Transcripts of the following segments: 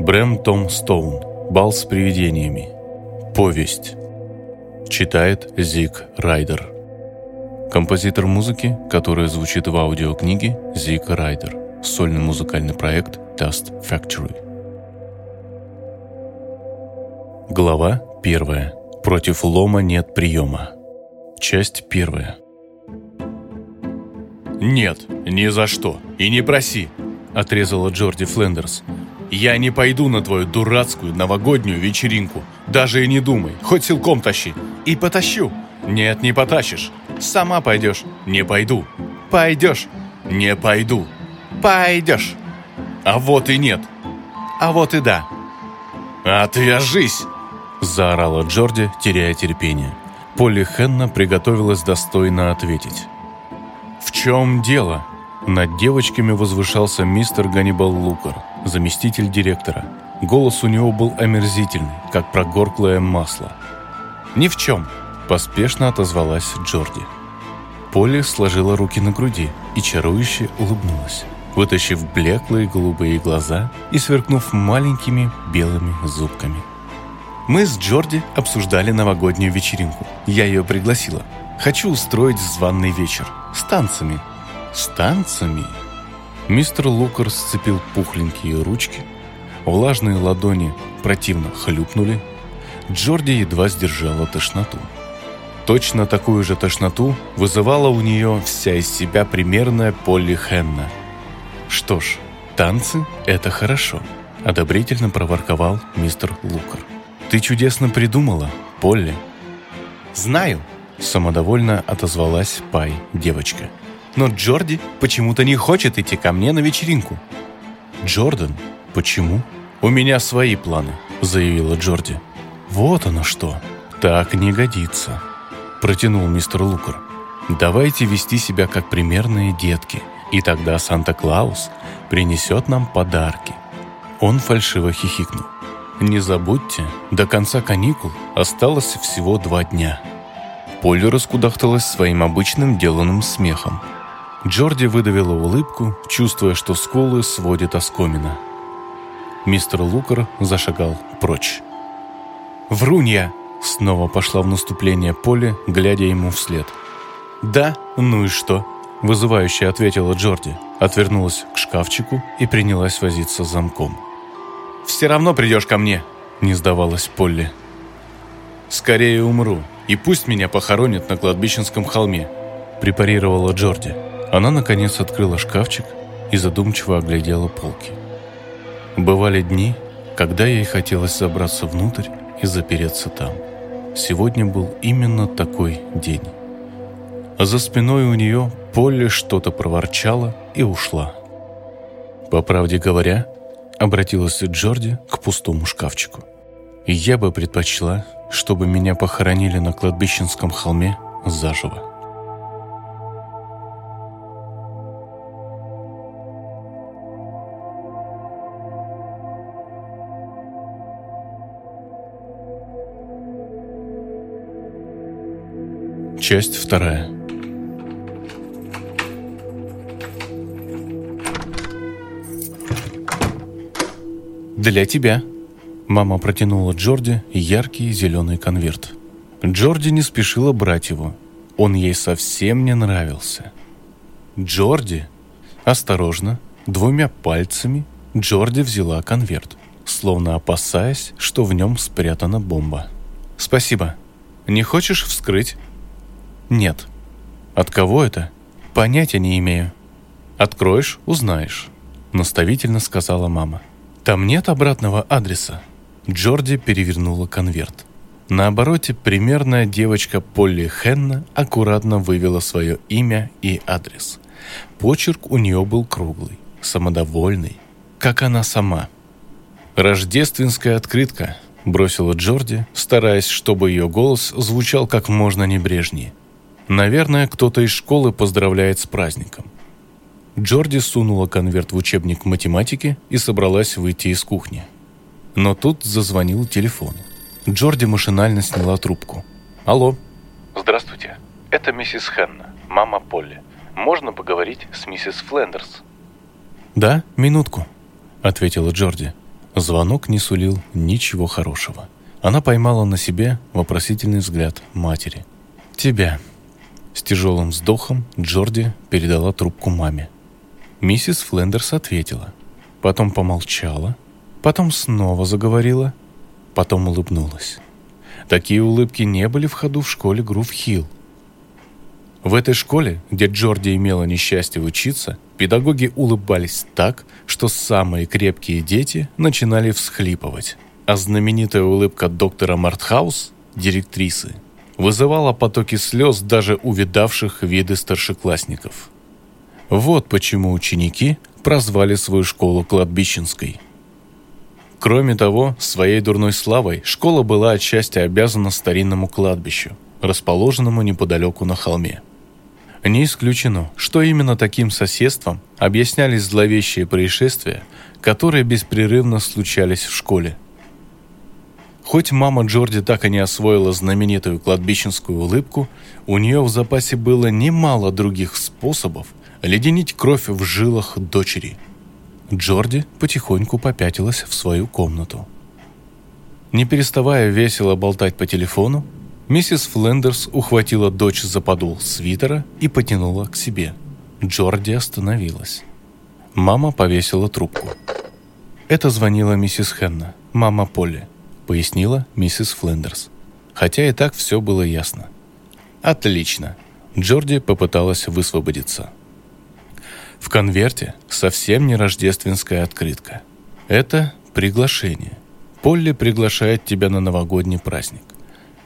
Брэм Том Стоун. Бал с привидениями. Повесть. Читает Зик Райдер. Композитор музыки, которая звучит в аудиокниге Зик Райдер. Сольный музыкальный проект Dust Factory. Глава первая. Против лома нет приема. Часть первая. «Нет, ни за что. И не проси», — отрезала Джорди Флендерс. «Я не пойду на твою дурацкую новогоднюю вечеринку. Даже и не думай. Хоть силком тащи. И потащу. Нет, не потащишь. Сама пойдешь. Не пойду. Пойдешь. Не пойду. Пойдешь. А вот и нет. А вот и да. Отвяжись!» Заорала Джорди, теряя терпение. Полли Хенна приготовилась достойно ответить. «В чем дело?» Над девочками возвышался мистер Ганнибал Лукар, заместитель директора. Голос у него был омерзительный, как прогорклое масло. «Ни в чем», – поспешно отозвалась Джорди. Полли сложила руки на груди и чарующе улыбнулась, вытащив блеклые голубые глаза и сверкнув маленькими белыми зубками. Мы с Джорди обсуждали новогоднюю вечеринку. Я ее пригласила. Хочу устроить званный вечер. С танцами. С танцами? Мистер Лукар сцепил пухленькие ручки. Влажные ладони противно хлюпнули. Джорди едва сдержала тошноту. Точно такую же тошноту вызывала у нее вся из себя примерная Полли Хенна. «Что ж, танцы — это хорошо», — одобрительно проворковал мистер Лукар. «Ты чудесно придумала, Полли». «Знаю», — самодовольно отозвалась Пай девочка. «Но Джорди почему-то не хочет идти ко мне на вечеринку». «Джордан? Почему?» «У меня свои планы», — заявила Джорди. «Вот оно что. Так не годится», — протянул мистер Лукар. «Давайте вести себя как примерные детки, и тогда Санта-Клаус принесет нам подарки». Он фальшиво хихикнул. Не забудьте, до конца каникул осталось всего два дня. Полли раскудахталась своим обычным деланным смехом. Джорди выдавила улыбку, чувствуя, что скулы сводит оскомина. Мистер Лукер зашагал прочь. «Врунья!» — снова пошла в наступление Полли, глядя ему вслед. «Да, ну и что?» — вызывающе ответила Джорди, отвернулась к шкафчику и принялась возиться с замком. «Все равно придешь ко мне», — не сдавалась Полли. «Скорее умру, и пусть меня похоронят на кладбищенском холме», — препарировала Джорди. Она, наконец, открыла шкафчик и задумчиво оглядела полки. Бывали дни, когда ей хотелось забраться внутрь и запереться там. Сегодня был именно такой день. А за спиной у нее Полли что-то проворчала и ушла. По правде говоря, Обратилась Джорди к пустому шкафчику. «Я бы предпочла, чтобы меня похоронили на кладбищенском холме заживо». Часть вторая. «Для тебя». Мама протянула Джорди яркий зеленый конверт. Джорди не спешила брать его. Он ей совсем не нравился. Джорди, осторожно, двумя пальцами, Джорди взяла конверт, словно опасаясь, что в нем спрятана бомба. «Спасибо. Не хочешь вскрыть?» «Нет». «От кого это?» «Понятия не имею». «Откроешь – узнаешь», – наставительно сказала мама. «Там нет обратного адреса?» Джорди перевернула конверт. На обороте примерная девочка Полли Хенна аккуратно вывела свое имя и адрес. Почерк у нее был круглый, самодовольный, как она сама. «Рождественская открытка», — бросила Джорди, стараясь, чтобы ее голос звучал как можно небрежнее. «Наверное, кто-то из школы поздравляет с праздником». Джорди сунула конверт в учебник математики и собралась выйти из кухни. Но тут зазвонил телефон. Джорди машинально сняла трубку. «Алло». «Здравствуйте. Это миссис Хенна, мама Полли. Можно поговорить с миссис Флендерс?» «Да, минутку», — ответила Джорди. Звонок не сулил ничего хорошего. Она поймала на себе вопросительный взгляд матери. «Тебя». С тяжелым вздохом Джорди передала трубку маме. Миссис Флендерс ответила. Потом помолчала, потом снова заговорила, потом улыбнулась. Такие улыбки не были в ходу в школе Грув-Хилл. В этой школе, где Джорди имела несчастье учиться, педагоги улыбались так, что самые крепкие дети начинали всхлипывать. А знаменитая улыбка доктора Мартхаус, директрисы, вызывала потоки слез даже увидавших виды старшеклассников. Вот почему ученики прозвали свою школу кладбищенской. Кроме того, своей дурной славой школа была отчасти обязана старинному кладбищу, расположенному неподалеку на холме. Не исключено, что именно таким соседством объяснялись зловещие происшествия, которые беспрерывно случались в школе. Хоть мама Джорди так и не освоила знаменитую кладбищенскую улыбку, у нее в запасе было немало других способов леденить кровь в жилах дочери. Джорди потихоньку попятилась в свою комнату. Не переставая весело болтать по телефону, Миссис Флендерс ухватила дочь за подол свитера и потянула к себе. Джорди остановилась. Мама повесила трубку. Это звонила миссис Хенна, мама Полли, пояснила миссис Флендерс. Хотя и так все было ясно. Отлично. Джорди попыталась высвободиться. В конверте совсем не рождественская открытка. Это приглашение. Полли приглашает тебя на новогодний праздник.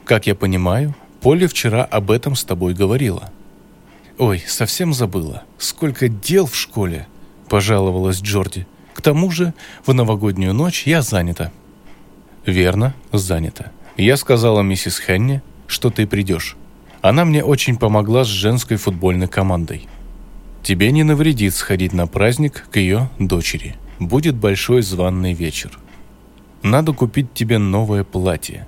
Как я понимаю, Полли вчера об этом с тобой говорила. Ой, совсем забыла. Сколько дел в школе, пожаловалась Джорди. К тому же, в новогоднюю ночь я занята. Верно, занята. Я сказала миссис Хенни, что ты придешь. Она мне очень помогла с женской футбольной командой. Тебе не навредит сходить на праздник к ее дочери. Будет большой званный вечер. Надо купить тебе новое платье.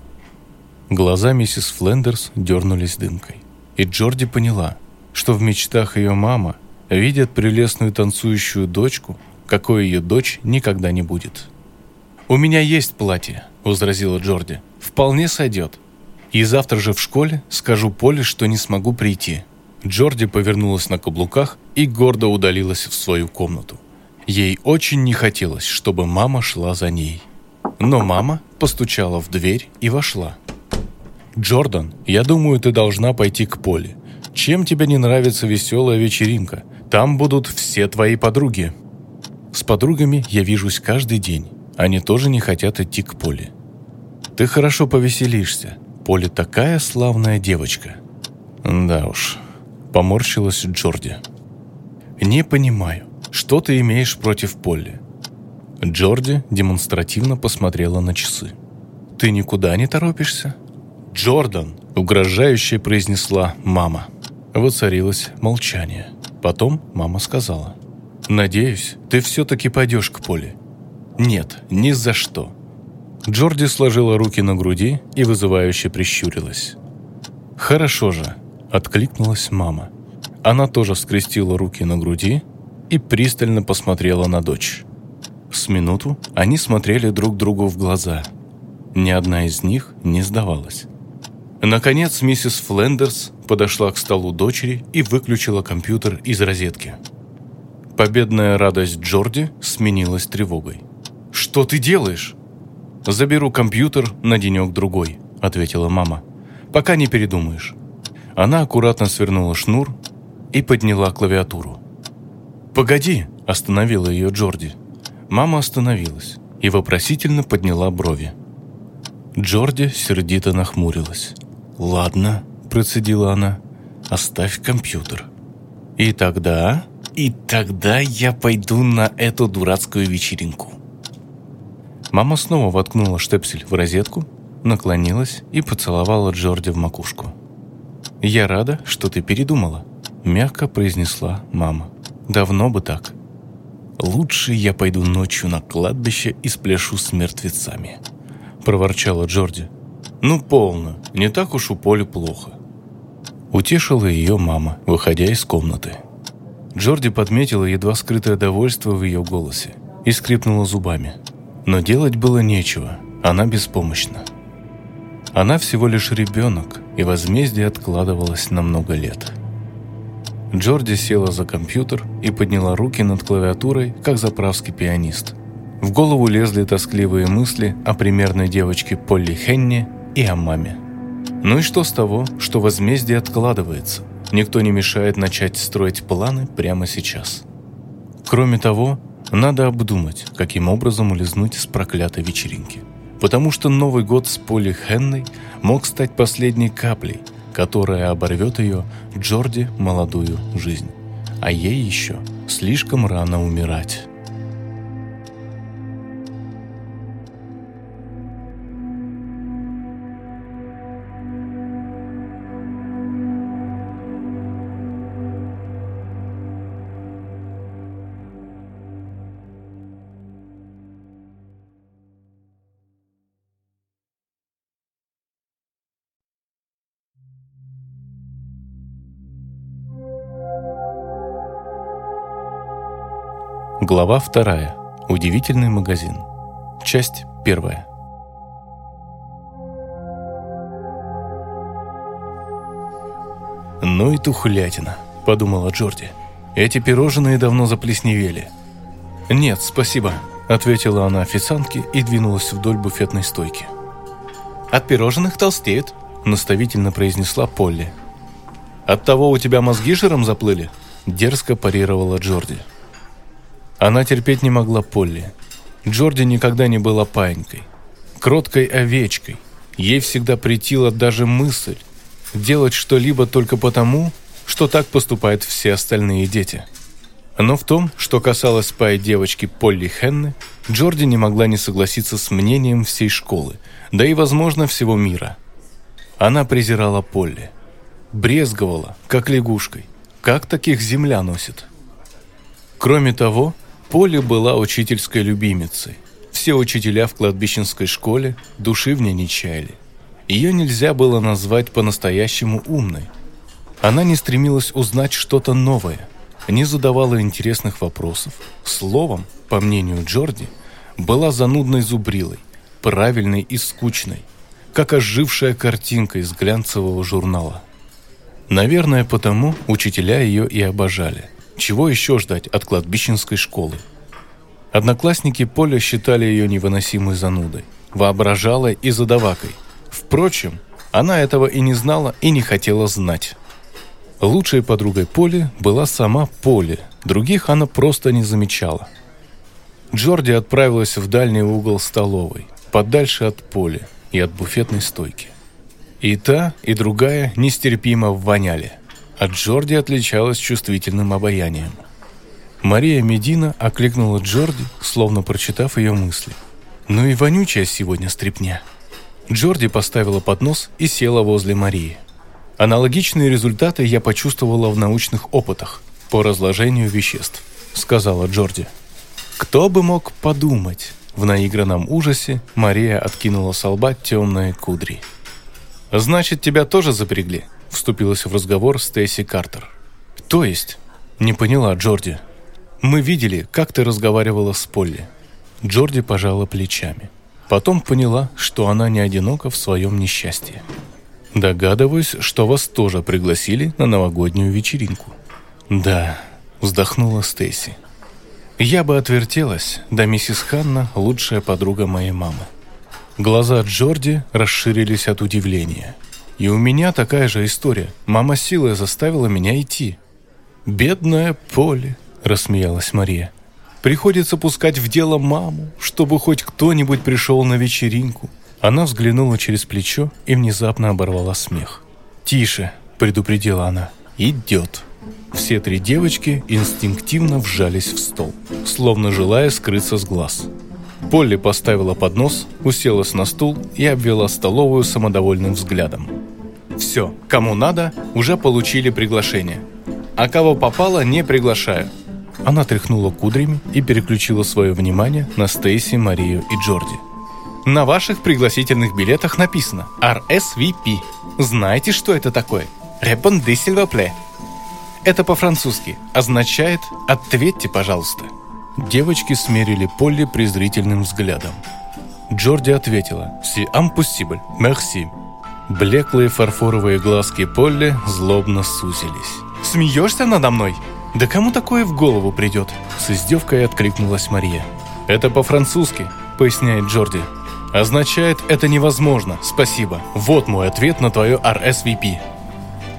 Глаза миссис Флендерс дернулись дымкой. И Джорди поняла, что в мечтах ее мама видит прелестную танцующую дочку, какой ее дочь никогда не будет. «У меня есть платье», — возразила Джорди. «Вполне сойдет. И завтра же в школе скажу Поле, что не смогу прийти». Джорди повернулась на каблуках и гордо удалилась в свою комнату. Ей очень не хотелось, чтобы мама шла за ней. Но мама постучала в дверь и вошла. «Джордан, я думаю, ты должна пойти к Поле. Чем тебе не нравится веселая вечеринка? Там будут все твои подруги». «С подругами я вижусь каждый день. Они тоже не хотят идти к Поле». «Ты хорошо повеселишься. Поле такая славная девочка». «Да уж», — поморщилась Джорди. «Не понимаю, что ты имеешь против Полли?» Джорди демонстративно посмотрела на часы. «Ты никуда не торопишься?» «Джордан!» – угрожающе произнесла мама. Воцарилось молчание. Потом мама сказала. «Надеюсь, ты все-таки пойдешь к Поле». «Нет, ни за что». Джорди сложила руки на груди и вызывающе прищурилась. «Хорошо же», – откликнулась мама. Она тоже скрестила руки на груди и пристально посмотрела на дочь. С минуту они смотрели друг другу в глаза. Ни одна из них не сдавалась. Наконец миссис Флендерс подошла к столу дочери и выключила компьютер из розетки. Победная радость Джорди сменилась тревогой. «Что ты делаешь?» «Заберу компьютер на денек-другой», — ответила мама. «Пока не передумаешь». Она аккуратно свернула шнур и подняла клавиатуру. «Погоди!» – остановила ее Джорди. Мама остановилась и вопросительно подняла брови. Джорди сердито нахмурилась. «Ладно», – процедила она, – «оставь компьютер». «И тогда...» «И тогда я пойду на эту дурацкую вечеринку». Мама снова воткнула штепсель в розетку, наклонилась и поцеловала Джорди в макушку. «Я рада, что ты передумала», – мягко произнесла мама. «Давно бы так». «Лучше я пойду ночью на кладбище и спляшу с мертвецами», – проворчала Джорди. «Ну, полно. Не так уж у Поли плохо». Утешила ее мама, выходя из комнаты. Джорди подметила едва скрытое довольство в ее голосе и скрипнула зубами. Но делать было нечего, она беспомощна. Она всего лишь ребенок, и возмездие откладывалось на много лет. Джорди села за компьютер и подняла руки над клавиатурой, как заправский пианист. В голову лезли тоскливые мысли о примерной девочке Полли Хенни и о маме. Ну и что с того, что возмездие откладывается? Никто не мешает начать строить планы прямо сейчас. Кроме того, надо обдумать, каким образом улизнуть с проклятой вечеринки. Потому что Новый год с Полли Хенной мог стать последней каплей, которая оборвет ее, Джорди, молодую жизнь. А ей еще слишком рано умирать. Глава вторая. Удивительный магазин. Часть первая. «Ну и тухлятина», — подумала Джорди. «Эти пирожные давно заплесневели». «Нет, спасибо», — ответила она официантке и двинулась вдоль буфетной стойки. «От пирожных толстеют», — наставительно произнесла Полли. «От того у тебя мозги жиром заплыли?» — дерзко парировала Джорди. Она терпеть не могла Полли. Джорди никогда не была паинькой, кроткой овечкой. Ей всегда претила даже мысль делать что-либо только потому, что так поступают все остальные дети. Но в том, что касалось пай девочки Полли Хенны, Джорди не могла не согласиться с мнением всей школы, да и, возможно, всего мира. Она презирала Полли. Брезговала, как лягушкой. Как таких земля носит? Кроме того, Поля была учительской любимицей. Все учителя в кладбищенской школе души в ней не чаяли. Ее нельзя было назвать по-настоящему умной. Она не стремилась узнать что-то новое, не задавала интересных вопросов. Словом, по мнению Джорди, была занудной зубрилой, правильной и скучной, как ожившая картинка из глянцевого журнала. Наверное, потому учителя ее и обожали – чего еще ждать от кладбищенской школы? Одноклассники Поля считали ее невыносимой занудой, воображалой и задавакой. Впрочем, она этого и не знала, и не хотела знать. Лучшей подругой Поли была сама Поли, других она просто не замечала. Джорди отправилась в дальний угол столовой, подальше от Поли и от буфетной стойки. И та, и другая нестерпимо воняли а Джорди отличалась чувствительным обаянием. Мария Медина окликнула Джорди, словно прочитав ее мысли. «Ну и вонючая сегодня стряпня». Джорди поставила поднос и села возле Марии. «Аналогичные результаты я почувствовала в научных опытах по разложению веществ», — сказала Джорди. «Кто бы мог подумать?» В наигранном ужасе Мария откинула с лба темные кудри. «Значит, тебя тоже запрягли?» Вступилась в разговор Стейси Картер. «То есть?» «Не поняла, Джорди. Мы видели, как ты разговаривала с Полли». Джорди пожала плечами. Потом поняла, что она не одинока в своем несчастье. «Догадываюсь, что вас тоже пригласили на новогоднюю вечеринку». «Да», — вздохнула Стейси. «Я бы отвертелась, да миссис Ханна — лучшая подруга моей мамы». Глаза Джорди расширились от удивления — и у меня такая же история. Мама силой заставила меня идти. «Бедная Поле», — рассмеялась Мария. «Приходится пускать в дело маму, чтобы хоть кто-нибудь пришел на вечеринку». Она взглянула через плечо и внезапно оборвала смех. «Тише», — предупредила она, — «идет». Все три девочки инстинктивно вжались в стол, словно желая скрыться с глаз. Полли поставила поднос, уселась на стул и обвела столовую самодовольным взглядом. Все, кому надо, уже получили приглашение. А кого попало, не приглашаю. Она тряхнула кудрями и переключила свое внимание на Стейси, Марию и Джорди. На ваших пригласительных билетах написано RSVP. Знаете, что это такое? Répondez s'il vous Это по-французски. Означает «ответьте, пожалуйста». Девочки смерили Полли презрительным взглядом. Джорди ответила «Si impossible, merci». Блеклые фарфоровые глазки Полли злобно сузились. «Смеешься надо мной? Да кому такое в голову придет?» С издевкой откликнулась Мария. «Это по-французски», — поясняет Джорди. «Означает «это невозможно, спасибо». Вот мой ответ на твое RSVP».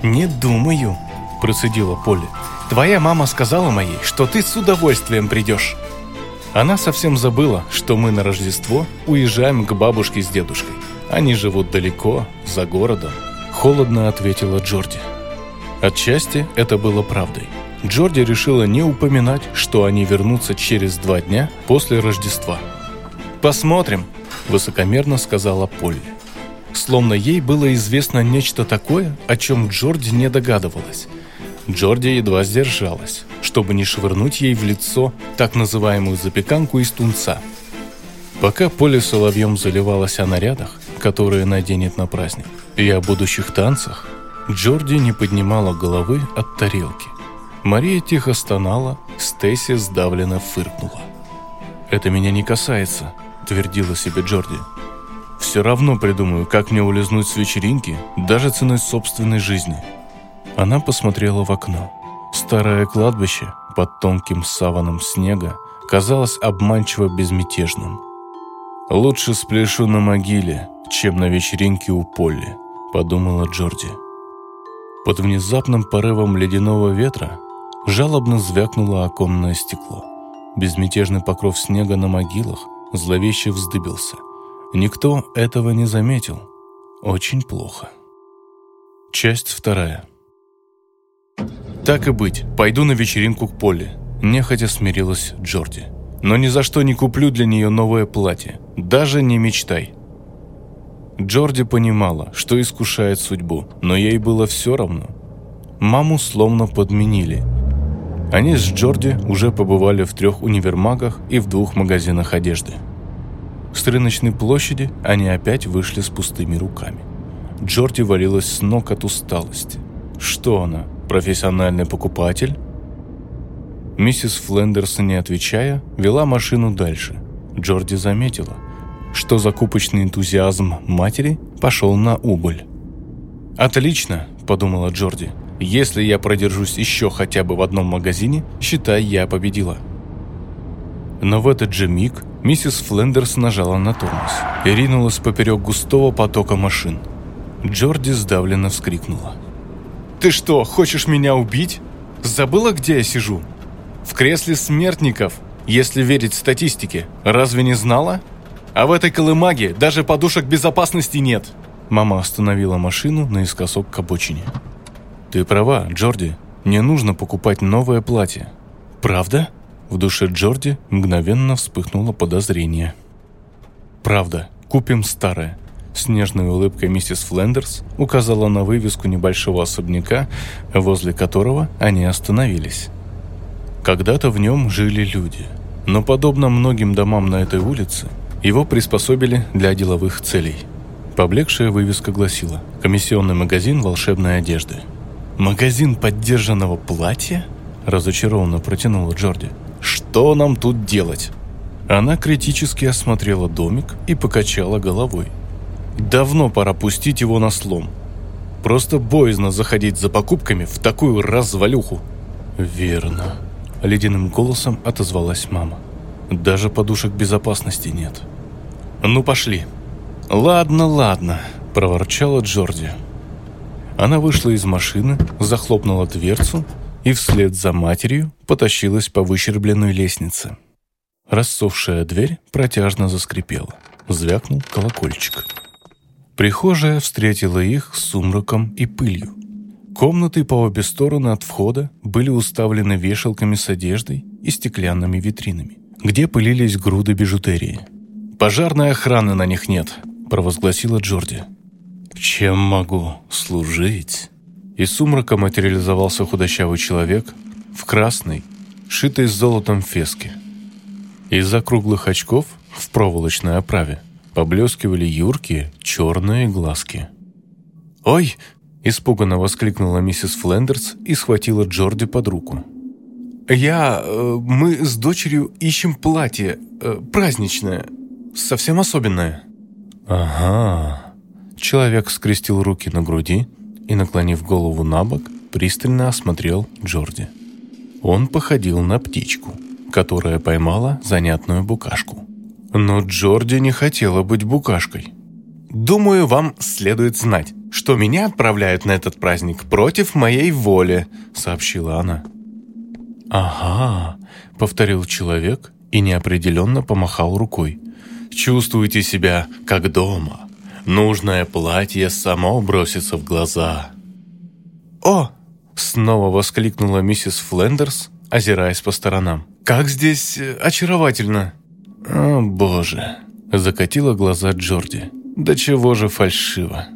«Не думаю», — процедила Полли. «Твоя мама сказала моей, что ты с удовольствием придешь». Она совсем забыла, что мы на Рождество уезжаем к бабушке с дедушкой. Они живут далеко, за городом. Холодно ответила Джорди. Отчасти это было правдой. Джорди решила не упоминать, что они вернутся через два дня после Рождества. «Посмотрим», – высокомерно сказала Полли. Словно ей было известно нечто такое, о чем Джорди не догадывалась. Джорди едва сдержалась, чтобы не швырнуть ей в лицо так называемую запеканку из тунца. Пока Поле соловьем заливалась о нарядах, которые наденет на праздник, и о будущих танцах, Джорди не поднимала головы от тарелки. Мария тихо стонала, Стейси сдавленно фыркнула. «Это меня не касается», — твердила себе Джорди. «Все равно придумаю, как мне улизнуть с вечеринки, даже ценой собственной жизни». Она посмотрела в окно. Старое кладбище под тонким саваном снега казалось обманчиво безмятежным. «Лучше спляшу на могиле, чем на вечеринке у Полли», — подумала Джорди. Под внезапным порывом ледяного ветра жалобно звякнуло оконное стекло. Безмятежный покров снега на могилах зловеще вздыбился. Никто этого не заметил. Очень плохо. Часть вторая. «Так и быть, пойду на вечеринку к Поле», – нехотя смирилась Джорди. «Но ни за что не куплю для нее новое платье. Даже не мечтай». Джорди понимала, что искушает судьбу, но ей было все равно. Маму словно подменили. Они с Джорди уже побывали в трех универмагах и в двух магазинах одежды. С рыночной площади они опять вышли с пустыми руками. Джорди валилась с ног от усталости. Что она, профессиональный покупатель?» Миссис Флендерс, не отвечая, вела машину дальше. Джорди заметила, что закупочный энтузиазм матери пошел на убыль. «Отлично», – подумала Джорди. «Если я продержусь еще хотя бы в одном магазине, считай, я победила». Но в этот же миг миссис Флендерс нажала на тормоз и ринулась поперек густого потока машин. Джорди сдавленно вскрикнула. «Ты что, хочешь меня убить? Забыла, где я сижу? В кресле смертников, если верить статистике. Разве не знала? А в этой колымаге даже подушек безопасности нет!» Мама остановила машину наискосок к обочине. «Ты права, Джорди. Не нужно покупать новое платье». «Правда?» В душе Джорди мгновенно вспыхнуло подозрение. «Правда. Купим старое. С нежной улыбкой миссис Флендерс указала на вывеску небольшого особняка, возле которого они остановились. Когда-то в нем жили люди, но, подобно многим домам на этой улице, его приспособили для деловых целей. Поблекшая вывеска гласила «Комиссионный магазин волшебной одежды». «Магазин поддержанного платья?» – разочарованно протянула Джорди. «Что нам тут делать?» Она критически осмотрела домик и покачала головой – Давно пора пустить его на слом. Просто боязно заходить за покупками в такую развалюху. Верно. Ледяным голосом отозвалась мама. Даже подушек безопасности нет. Ну пошли. Ладно, ладно, проворчала Джорди. Она вышла из машины, захлопнула дверцу и вслед за матерью потащилась по выщербленной лестнице. Рассохшая дверь протяжно заскрипела. Звякнул колокольчик. Прихожая встретила их сумраком и пылью. Комнаты по обе стороны от входа были уставлены вешалками с одеждой и стеклянными витринами, где пылились груды бижутерии. «Пожарной охраны на них нет», – провозгласила Джорди. «Чем могу служить?» Из сумрака материализовался худощавый человек в красной, шитой с золотом феске. Из-за круглых очков в проволочной оправе – поблескивали юркие черные глазки. «Ой!» – испуганно воскликнула миссис Флендерс и схватила Джорди под руку. Я... Э, мы с дочерью ищем платье. Э, праздничное. Совсем особенное». «Ага». Человек скрестил руки на груди и, наклонив голову на бок, пристально осмотрел Джорди. Он походил на птичку, которая поймала занятную букашку. Но Джорди не хотела быть букашкой. «Думаю, вам следует знать, что меня отправляют на этот праздник против моей воли», — сообщила она. «Ага», — повторил человек и неопределенно помахал рукой. «Чувствуйте себя как дома. Нужное платье само бросится в глаза». «О!» — снова воскликнула миссис Флендерс, озираясь по сторонам. «Как здесь э, очаровательно!» «О, боже!» — закатила глаза Джорди. «Да чего же фальшиво!»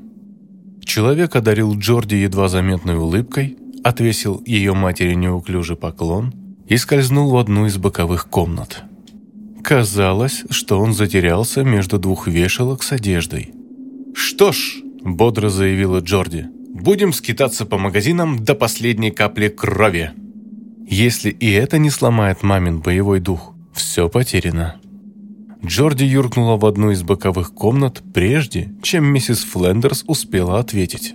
Человек одарил Джорди едва заметной улыбкой, отвесил ее матери неуклюжий поклон и скользнул в одну из боковых комнат. Казалось, что он затерялся между двух вешалок с одеждой. «Что ж», — бодро заявила Джорди, «будем скитаться по магазинам до последней капли крови». Если и это не сломает мамин боевой дух, все потеряно. Джорди юркнула в одну из боковых комнат прежде, чем миссис Флендерс успела ответить.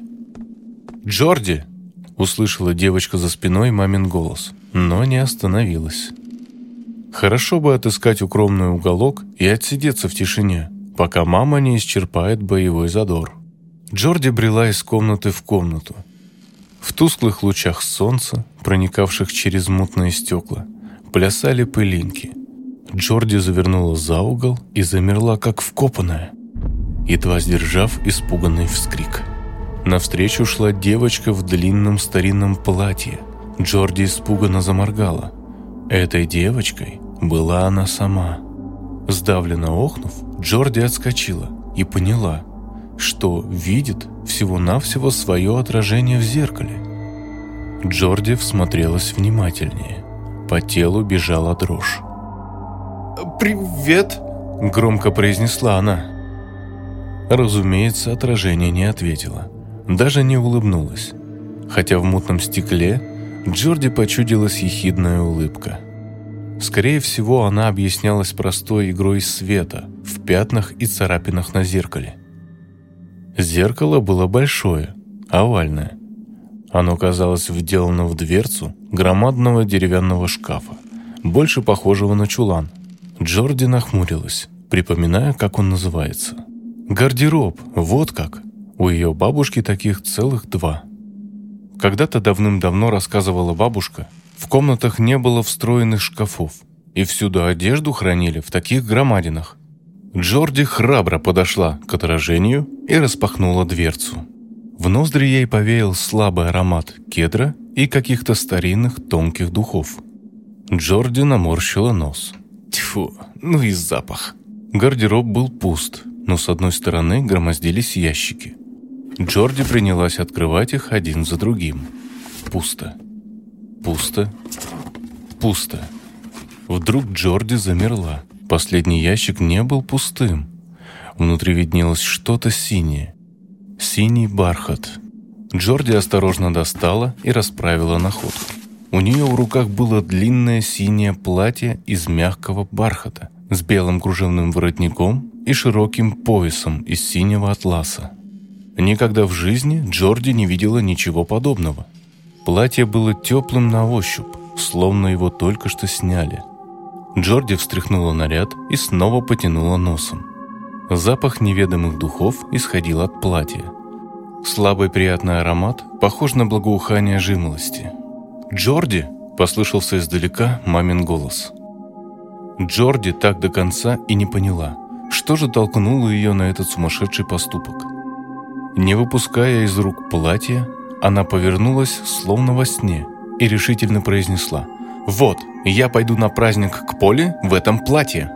«Джорди!» – услышала девочка за спиной мамин голос, но не остановилась. Хорошо бы отыскать укромный уголок и отсидеться в тишине, пока мама не исчерпает боевой задор. Джорди брела из комнаты в комнату. В тусклых лучах солнца, проникавших через мутные стекла, плясали пылинки – Джорди завернула за угол и замерла, как вкопанная, едва сдержав испуганный вскрик. Навстречу шла девочка в длинном старинном платье. Джорди испуганно заморгала. Этой девочкой была она сама. Сдавленно охнув, Джорди отскочила и поняла, что видит всего-навсего свое отражение в зеркале. Джорди всмотрелась внимательнее. По телу бежала дрожь. «Привет!» – громко произнесла она. Разумеется, отражение не ответило. Даже не улыбнулось. Хотя в мутном стекле Джорди почудилась ехидная улыбка. Скорее всего, она объяснялась простой игрой света в пятнах и царапинах на зеркале. Зеркало было большое, овальное. Оно казалось вделано в дверцу громадного деревянного шкафа, больше похожего на чулан – Джорди нахмурилась, припоминая, как он называется. «Гардероб, вот как! У ее бабушки таких целых два». Когда-то давным-давно рассказывала бабушка, в комнатах не было встроенных шкафов, и всюду одежду хранили в таких громадинах. Джорди храбро подошла к отражению и распахнула дверцу. В ноздри ей повеял слабый аромат кедра и каких-то старинных тонких духов. Джорди наморщила нос. Тьфу, ну и запах. Гардероб был пуст, но с одной стороны громоздились ящики. Джорди принялась открывать их один за другим. Пусто. Пусто. Пусто. Вдруг Джорди замерла. Последний ящик не был пустым. Внутри виднелось что-то синее. Синий бархат. Джорди осторожно достала и расправила находку. У нее в руках было длинное синее платье из мягкого бархата с белым кружевным воротником и широким поясом из синего атласа. Никогда в жизни Джорди не видела ничего подобного. Платье было теплым на ощупь, словно его только что сняли. Джорди встряхнула наряд и снова потянула носом. Запах неведомых духов исходил от платья. Слабый приятный аромат похож на благоухание жимолости – «Джорди!» – послышался издалека мамин голос. Джорди так до конца и не поняла, что же толкнуло ее на этот сумасшедший поступок. Не выпуская из рук платья, она повернулась, словно во сне, и решительно произнесла «Вот, я пойду на праздник к Поле в этом платье!»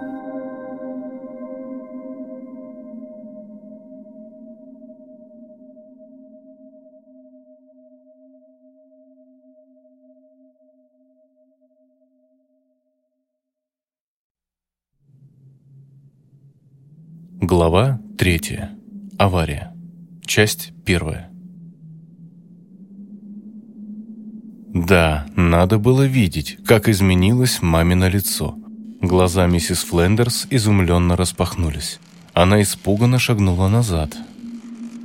Глава 3. Авария. Часть 1. Да, надо было видеть, как изменилось мамино лицо. Глаза миссис Флендерс изумленно распахнулись. Она испуганно шагнула назад.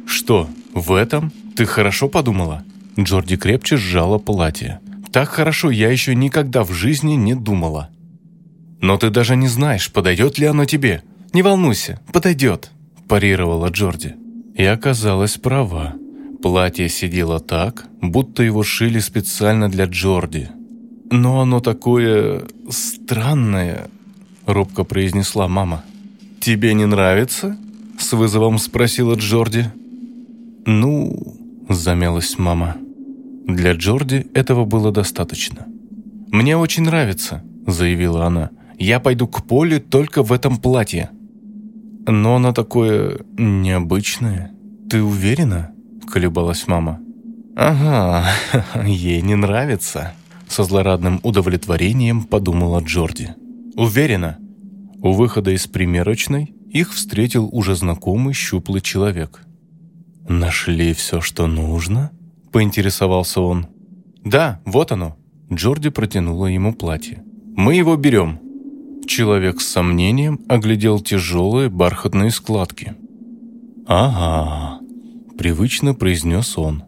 «Что, в этом? Ты хорошо подумала?» Джорди крепче сжала платье. «Так хорошо я еще никогда в жизни не думала». «Но ты даже не знаешь, подойдет ли оно тебе. Не волнуйся, подойдет», – парировала Джорди. И оказалась права. Платье сидело так, будто его шили специально для Джорди. «Но оно такое... странное», – робко произнесла мама. «Тебе не нравится?» – с вызовом спросила Джорди. «Ну...» – замялась мама. Для Джорди этого было достаточно. «Мне очень нравится», – заявила она. «Я пойду к Поле только в этом платье». «Но оно такое необычное. Ты уверена?» колебалась мама. «Ага, ей не нравится», — со злорадным удовлетворением подумала Джорди. «Уверена». У выхода из примерочной их встретил уже знакомый щуплый человек. «Нашли все, что нужно?» — поинтересовался он. «Да, вот оно». Джорди протянула ему платье. «Мы его берем». Человек с сомнением оглядел тяжелые бархатные складки. «Ага, привычно произнес он.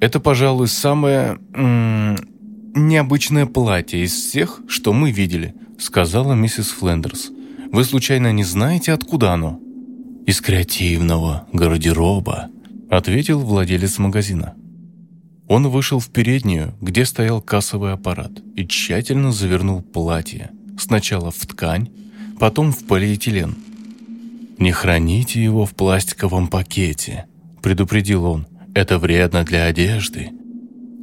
«Это, пожалуй, самое... М -м, необычное платье из всех, что мы видели», сказала миссис Флендерс. «Вы случайно не знаете, откуда оно?» «Из креативного гардероба», ответил владелец магазина. Он вышел в переднюю, где стоял кассовый аппарат, и тщательно завернул платье. Сначала в ткань, потом в полиэтилен. «Не храните его в пластиковом пакете», предупредил он, это вредно для одежды.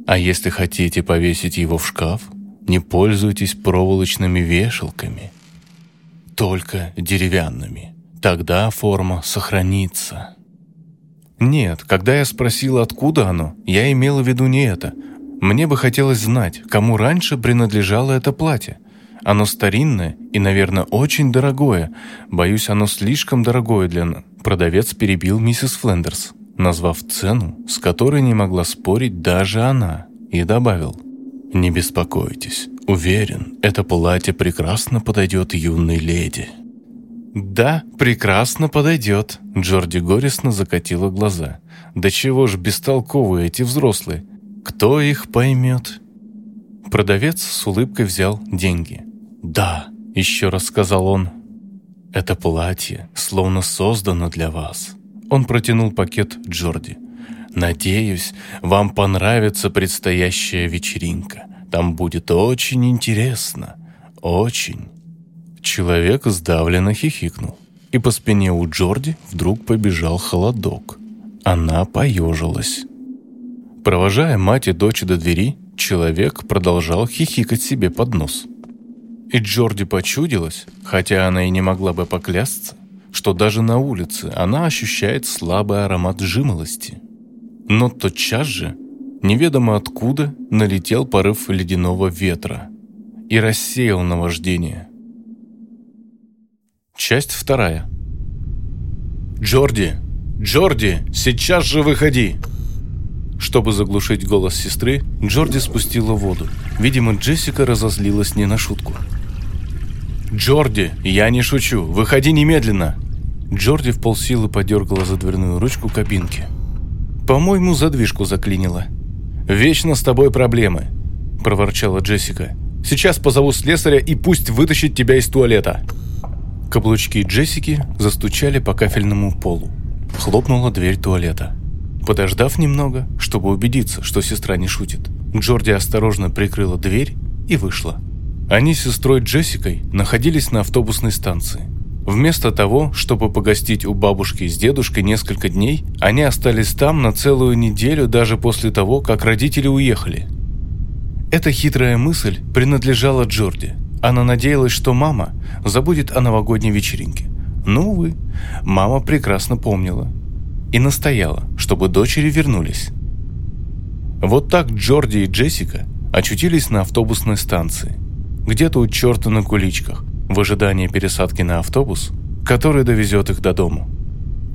А если хотите повесить его в шкаф, не пользуйтесь проволочными вешалками, только деревянными. Тогда форма сохранится. Нет, когда я спросила, откуда оно, я имела в виду не это. Мне бы хотелось знать, кому раньше принадлежало это платье. Оно старинное и, наверное, очень дорогое. Боюсь, оно слишком дорогое для... Продавец перебил миссис Флендерс назвав цену, с которой не могла спорить даже она, и добавил «Не беспокойтесь, уверен, это платье прекрасно подойдет юной леди». «Да, прекрасно подойдет», — Джорди горестно закатила глаза. «Да чего ж бестолковые эти взрослые? Кто их поймет?» Продавец с улыбкой взял деньги. «Да», — еще раз сказал он, — «это платье словно создано для вас. Он протянул пакет Джорди. «Надеюсь, вам понравится предстоящая вечеринка. Там будет очень интересно. Очень». Человек сдавленно хихикнул, и по спине у Джорди вдруг побежал холодок. Она поежилась. Провожая мать и дочь до двери, человек продолжал хихикать себе под нос. И Джорди почудилась, хотя она и не могла бы поклясться, что даже на улице она ощущает слабый аромат жимолости. Но тотчас же, неведомо откуда, налетел порыв ледяного ветра и рассеял наваждение. Часть вторая. «Джорди! Джорди! Сейчас же выходи!» Чтобы заглушить голос сестры, Джорди спустила воду. Видимо, Джессика разозлилась не на шутку. «Джорди, я не шучу. Выходи немедленно!» Джорди в полсилы подергала за дверную ручку кабинки. «По-моему, задвижку заклинило». «Вечно с тобой проблемы», – проворчала Джессика. «Сейчас позову слесаря и пусть вытащит тебя из туалета». Каблучки Джессики застучали по кафельному полу. Хлопнула дверь туалета. Подождав немного, чтобы убедиться, что сестра не шутит, Джорди осторожно прикрыла дверь и вышла. Они с сестрой Джессикой находились на автобусной станции. Вместо того, чтобы погостить у бабушки с дедушкой несколько дней, они остались там на целую неделю даже после того, как родители уехали. Эта хитрая мысль принадлежала Джорди. Она надеялась, что мама забудет о новогодней вечеринке. Но, увы, мама прекрасно помнила. И настояла, чтобы дочери вернулись. Вот так Джорди и Джессика очутились на автобусной станции. Где-то у черта на куличках, в ожидании пересадки на автобус, который довезет их до дому.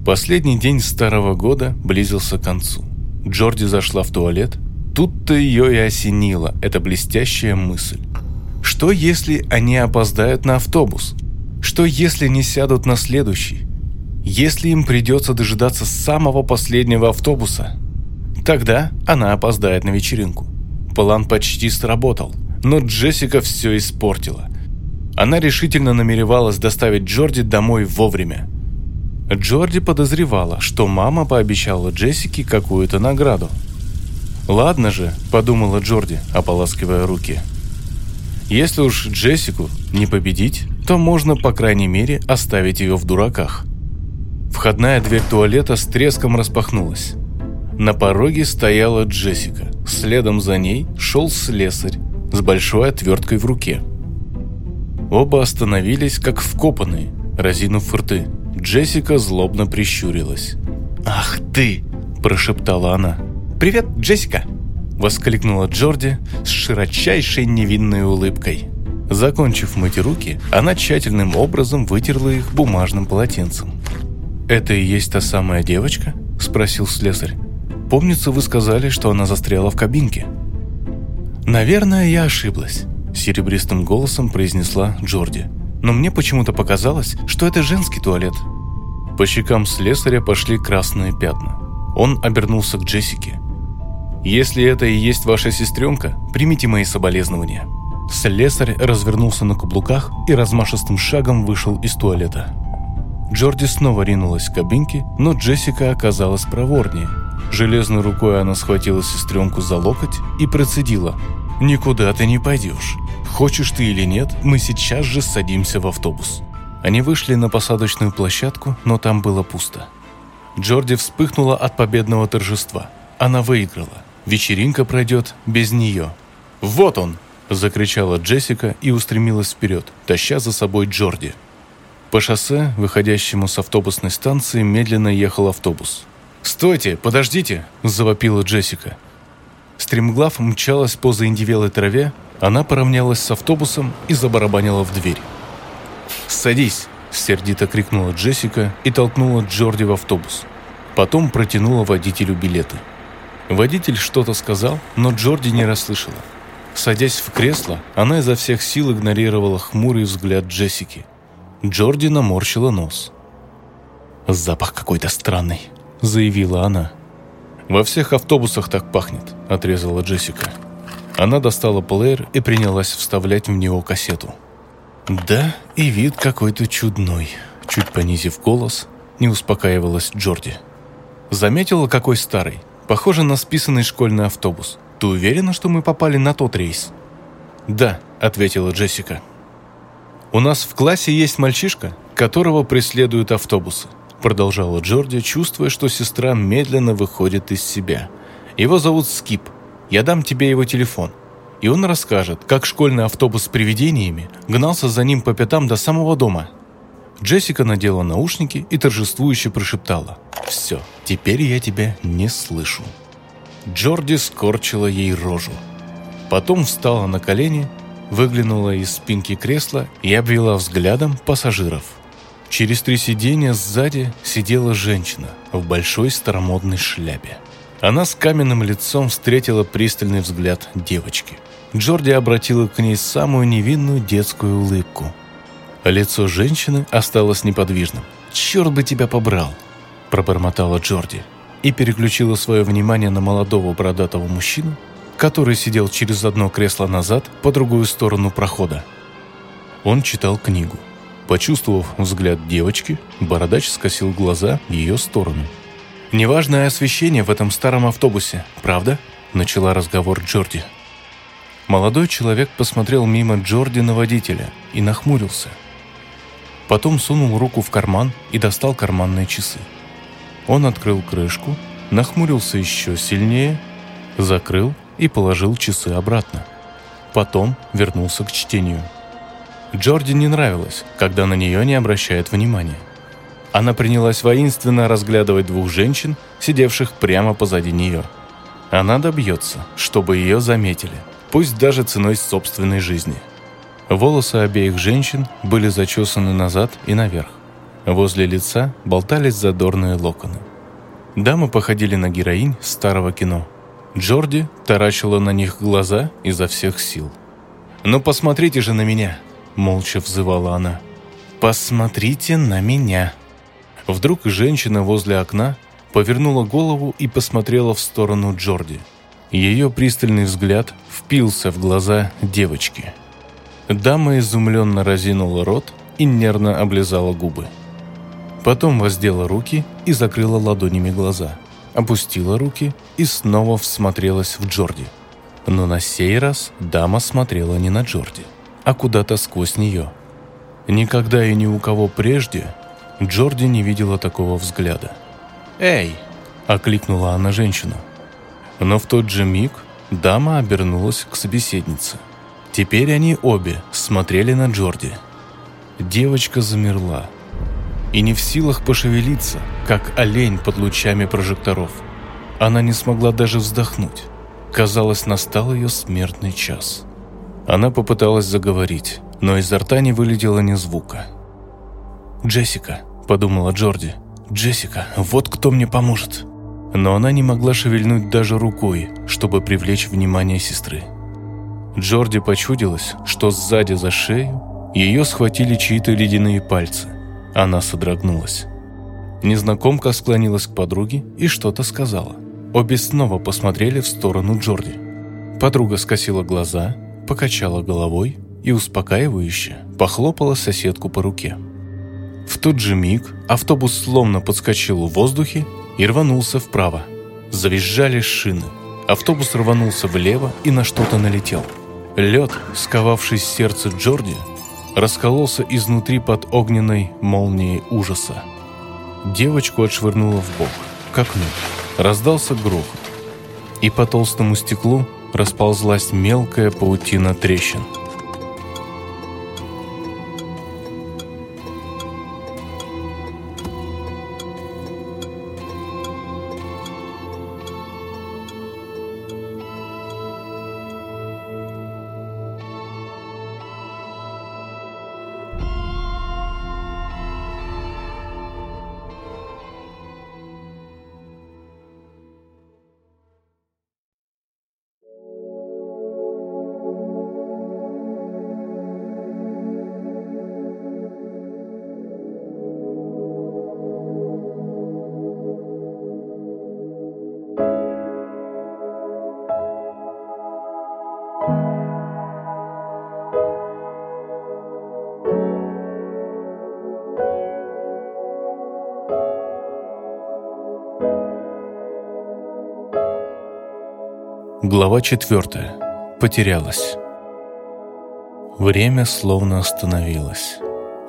Последний день старого года близился к концу. Джорди зашла в туалет Тут-то ее и осенила эта блестящая мысль. Что если они опоздают на автобус? Что если не сядут на следующий? Если им придется дожидаться самого последнего автобуса? Тогда она опоздает на вечеринку. План почти сработал, но Джессика все испортила. Она решительно намеревалась доставить Джорди домой вовремя. Джорди подозревала, что мама пообещала Джессике какую-то награду. «Ладно же», – подумала Джорди, ополаскивая руки. «Если уж Джессику не победить, то можно, по крайней мере, оставить ее в дураках». Входная дверь туалета с треском распахнулась. На пороге стояла Джессика. Следом за ней шел слесарь с большой отверткой в руке. Оба остановились, как вкопанные, разинув рты. Джессика злобно прищурилась. «Ах ты!» – прошептала она. «Привет, Джессика!» – воскликнула Джорди с широчайшей невинной улыбкой. Закончив мыть руки, она тщательным образом вытерла их бумажным полотенцем. «Это и есть та самая девочка?» – спросил слесарь. «Помнится, вы сказали, что она застряла в кабинке». «Наверное, я ошиблась», – серебристым голосом произнесла Джорди. «Но мне почему-то показалось, что это женский туалет». По щекам слесаря пошли красные пятна. Он обернулся к Джессике. «Если это и есть ваша сестренка, примите мои соболезнования». Слесарь развернулся на каблуках и размашистым шагом вышел из туалета. Джорди снова ринулась к кабинке, но Джессика оказалась проворнее. Железной рукой она схватила сестренку за локоть и процедила. «Никуда ты не пойдешь. Хочешь ты или нет, мы сейчас же садимся в автобус». Они вышли на посадочную площадку, но там было пусто. Джорди вспыхнула от победного торжества. Она выиграла. Вечеринка пройдет без нее. «Вот он!» – закричала Джессика и устремилась вперед, таща за собой Джорди. По шоссе, выходящему с автобусной станции, медленно ехал автобус. «Стойте, подождите!» – завопила Джессика. Стремглав мчалась по заиндивелой траве, она поравнялась с автобусом и забарабанила в дверь. «Садись!» – сердито крикнула Джессика и толкнула Джорди в автобус. Потом протянула водителю билеты. Водитель что-то сказал, но Джорди не расслышала. Садясь в кресло, она изо всех сил игнорировала хмурый взгляд Джессики. Джорди наморщила нос. «Запах какой-то странный», — заявила она. «Во всех автобусах так пахнет», — отрезала Джессика. Она достала плеер и принялась вставлять в него кассету. «Да, и вид какой-то чудной», — чуть понизив голос, не успокаивалась Джорди. «Заметила, какой старый? Похоже на списанный школьный автобус. Ты уверена, что мы попали на тот рейс?» «Да», — ответила Джессика. «У нас в классе есть мальчишка, которого преследуют автобусы», продолжала Джорди, чувствуя, что сестра медленно выходит из себя. «Его зовут Скип. Я дам тебе его телефон и он расскажет, как школьный автобус с привидениями гнался за ним по пятам до самого дома. Джессика надела наушники и торжествующе прошептала «Все, теперь я тебя не слышу». Джорди скорчила ей рожу. Потом встала на колени, выглянула из спинки кресла и обвела взглядом пассажиров. Через три сиденья сзади сидела женщина в большой старомодной шляпе. Она с каменным лицом встретила пристальный взгляд девочки – Джорди обратила к ней самую невинную детскую улыбку. Лицо женщины осталось неподвижным. «Черт бы тебя побрал!» – пробормотала Джорди и переключила свое внимание на молодого бородатого мужчину, который сидел через одно кресло назад по другую сторону прохода. Он читал книгу. Почувствовав взгляд девочки, бородач скосил глаза в ее сторону. «Неважное освещение в этом старом автобусе, правда?» – начала разговор Джорди. Молодой человек посмотрел мимо Джорди на водителя и нахмурился. Потом сунул руку в карман и достал карманные часы. Он открыл крышку, нахмурился еще сильнее, закрыл и положил часы обратно. Потом вернулся к чтению. Джорди не нравилось, когда на нее не обращают внимания. Она принялась воинственно разглядывать двух женщин, сидевших прямо позади нее. Она добьется, чтобы ее заметили – пусть даже ценой собственной жизни. Волосы обеих женщин были зачесаны назад и наверх. Возле лица болтались задорные локоны. Дамы походили на героинь старого кино. Джорди таращила на них глаза изо всех сил. «Ну посмотрите же на меня!» – молча взывала она. «Посмотрите на меня!» Вдруг женщина возле окна повернула голову и посмотрела в сторону Джорди. Ее пристальный взгляд впился в глаза девочки. Дама изумленно разинула рот и нервно облизала губы. Потом воздела руки и закрыла ладонями глаза. Опустила руки и снова всмотрелась в Джорди. Но на сей раз дама смотрела не на Джорди, а куда-то сквозь нее. Никогда и ни у кого прежде Джорди не видела такого взгляда. «Эй!» – окликнула она женщину. Но в тот же миг дама обернулась к собеседнице. Теперь они обе смотрели на Джорди. Девочка замерла и не в силах пошевелиться, как олень под лучами прожекторов. Она не смогла даже вздохнуть. Казалось, настал ее смертный час. Она попыталась заговорить, но изо рта не вылетело ни звука. «Джессика», — подумала Джорди, — «Джессика, вот кто мне поможет». Но она не могла шевельнуть даже рукой, чтобы привлечь внимание сестры. Джорди почудилась, что сзади за шею ее схватили чьи-то ледяные пальцы. Она содрогнулась. Незнакомка склонилась к подруге и что-то сказала. Обе снова посмотрели в сторону Джорди. Подруга скосила глаза, покачала головой и успокаивающе похлопала соседку по руке. В тот же миг автобус словно подскочил в воздухе и рванулся вправо. Завизжали шины. Автобус рванулся влево и на что-то налетел. Лед, сковавший сердце Джорди, раскололся изнутри под огненной молнией ужаса. Девочку отшвырнуло в бок, к окну. Раздался грохот. И по толстому стеклу расползлась мелкая паутина трещин. Глава четвертая. Потерялась. Время словно остановилось.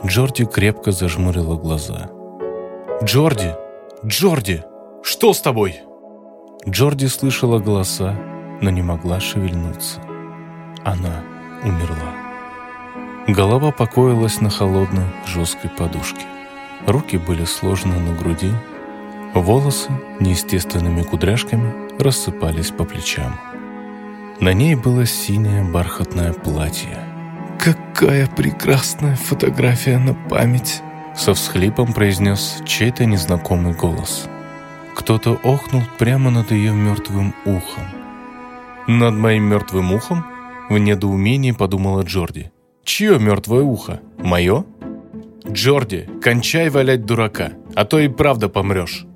Джорди крепко зажмурила глаза. «Джорди! Джорди! Что с тобой?» Джорди слышала голоса, но не могла шевельнуться. Она умерла. Голова покоилась на холодной, жесткой подушке. Руки были сложены на груди, волосы неестественными кудряшками рассыпались по плечам. На ней было синее бархатное платье. «Какая прекрасная фотография на память!» Со всхлипом произнес чей-то незнакомый голос. Кто-то охнул прямо над ее мертвым ухом. «Над моим мертвым ухом?» В недоумении подумала Джорди. «Чье мертвое ухо? Мое?» «Джорди, кончай валять дурака, а то и правда помрешь!»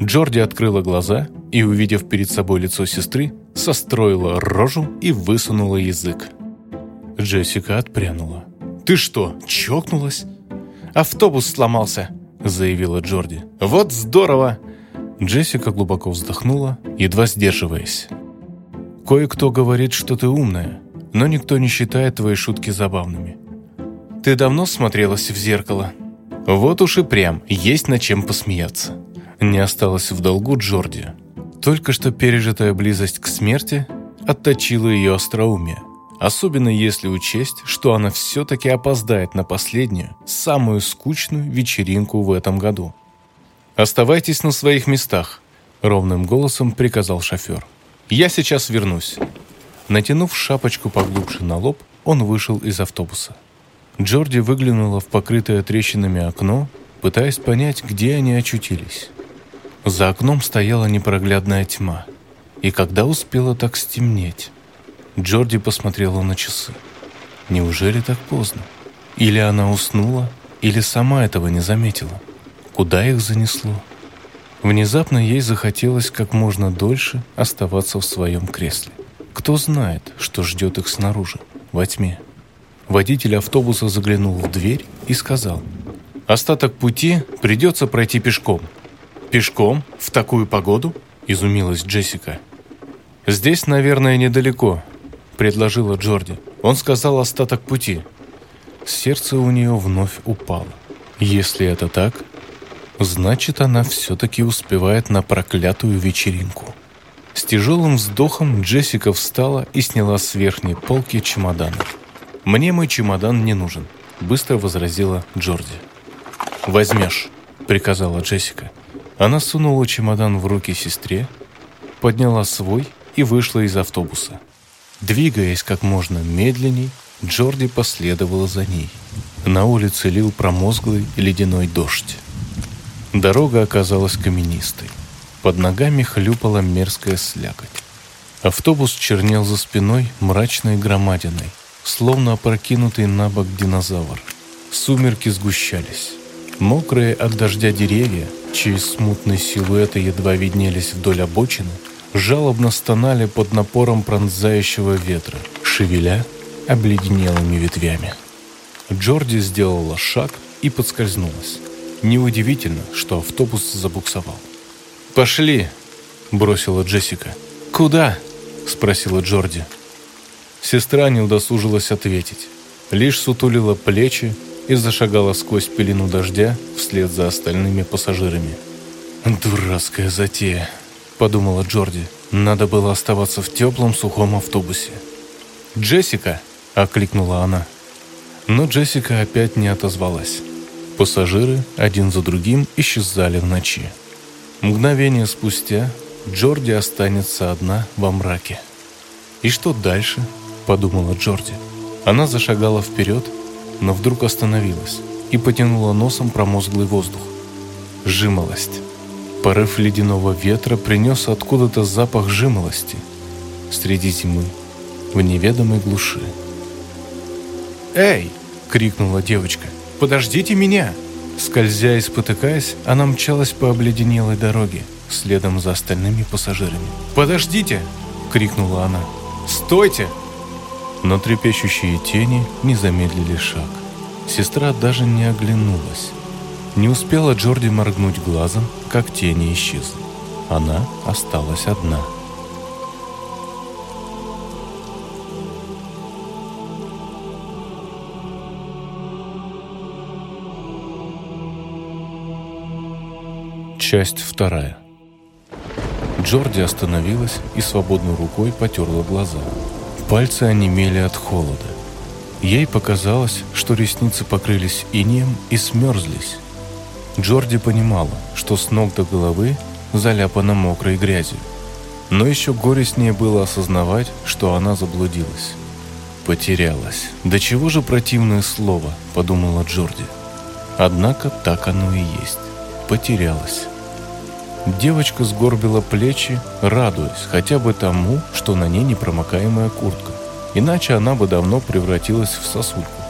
Джорди открыла глаза и, увидев перед собой лицо сестры, состроила рожу и высунула язык. Джессика отпрянула. «Ты что, чокнулась?» «Автобус сломался», — заявила Джорди. «Вот здорово!» Джессика глубоко вздохнула, едва сдерживаясь. «Кое-кто говорит, что ты умная, но никто не считает твои шутки забавными. Ты давно смотрелась в зеркало?» «Вот уж и прям, есть над чем посмеяться». Не осталось в долгу Джорди. Только что пережитая близость к смерти отточила ее остроумие. Особенно если учесть, что она все-таки опоздает на последнюю, самую скучную вечеринку в этом году. «Оставайтесь на своих местах», — ровным голосом приказал шофер. «Я сейчас вернусь». Натянув шапочку поглубже на лоб, он вышел из автобуса. Джорди выглянула в покрытое трещинами окно, пытаясь понять, где они очутились. За окном стояла непроглядная тьма. И когда успело так стемнеть? Джорди посмотрела на часы. Неужели так поздно? Или она уснула, или сама этого не заметила? Куда их занесло? Внезапно ей захотелось как можно дольше оставаться в своем кресле. Кто знает, что ждет их снаружи, во тьме. Водитель автобуса заглянул в дверь и сказал, «Остаток пути придется пройти пешком». «Пешком? В такую погоду?» – изумилась Джессика. «Здесь, наверное, недалеко», – предложила Джорди. Он сказал остаток пути. Сердце у нее вновь упало. Если это так, значит, она все-таки успевает на проклятую вечеринку. С тяжелым вздохом Джессика встала и сняла с верхней полки чемодан. «Мне мой чемодан не нужен», — быстро возразила Джорди. «Возьмешь», — приказала Джессика. Она сунула чемодан в руки сестре, подняла свой и вышла из автобуса. Двигаясь как можно медленней, Джорди последовала за ней. На улице лил промозглый ледяной дождь. Дорога оказалась каменистой. Под ногами хлюпала мерзкая слякоть. Автобус чернел за спиной мрачной громадиной, словно опрокинутый на бок динозавр. Сумерки сгущались. Мокрые от дождя деревья, чьи смутные силуэты едва виднелись вдоль обочины, жалобно стонали под напором пронзающего ветра, шевеля обледенелыми ветвями. Джорди сделала шаг и подскользнулась. Неудивительно, что автобус забуксовал. «Пошли!» – бросила Джессика. «Куда?» – спросила Джорди. Сестра не удосужилась ответить. Лишь сутулила плечи и зашагала сквозь пелену дождя вслед за остальными пассажирами. «Дурацкая затея», – подумала Джорди. «Надо было оставаться в теплом сухом автобусе». «Джессика!» – окликнула она. Но Джессика опять не отозвалась. Пассажиры один за другим исчезали в ночи. Мгновение спустя Джорди останется одна во мраке. «И что дальше?» – подумала Джорди. Она зашагала вперед, но вдруг остановилась и потянула носом промозглый воздух. Жимолость. Порыв ледяного ветра принес откуда-то запах жимолости. Среди зимы, в неведомой глуши. «Эй!» — крикнула девочка. «Подождите меня!» Скользя и спотыкаясь, она мчалась по обледенелой дороге, следом за остальными пассажирами. «Подождите!» — крикнула она. «Стойте!» Но трепещущие тени не замедлили шаг. Сестра даже не оглянулась. Не успела Джорди моргнуть глазом, как тени исчезли. Она осталась одна. Часть вторая. Джорди остановилась и свободной рукой потерла глаза. Пальцы онемели от холода. Ей показалось, что ресницы покрылись инеем и смерзлись. Джорди понимала, что с ног до головы заляпана мокрой грязью. Но еще горестнее было осознавать, что она заблудилась. «Потерялась. Да чего же противное слово», — подумала Джорди. Однако так оно и есть. Потерялась. Девочка сгорбила плечи, радуясь хотя бы тому, что на ней непромокаемая куртка. Иначе она бы давно превратилась в сосульку.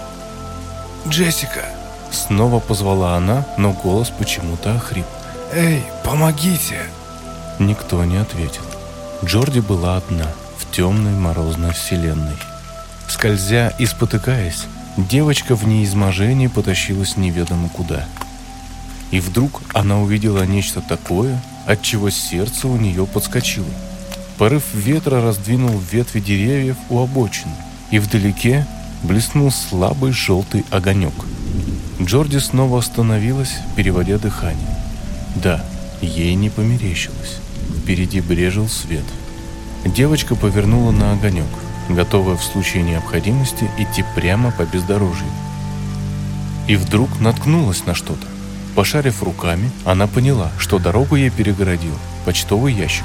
«Джессика!» Снова позвала она, но голос почему-то охрип. «Эй, помогите!» Никто не ответил. Джорди была одна, в темной морозной вселенной. Скользя и спотыкаясь, девочка в неизможении потащилась неведомо куда – и вдруг она увидела нечто такое, от чего сердце у нее подскочило. Порыв ветра раздвинул ветви деревьев у обочины, и вдалеке блеснул слабый желтый огонек. Джорди снова остановилась, переводя дыхание. Да, ей не померещилось. Впереди брежил свет. Девочка повернула на огонек, готовая в случае необходимости идти прямо по бездорожью. И вдруг наткнулась на что-то. Пошарив руками, она поняла, что дорогу ей перегородил почтовый ящик.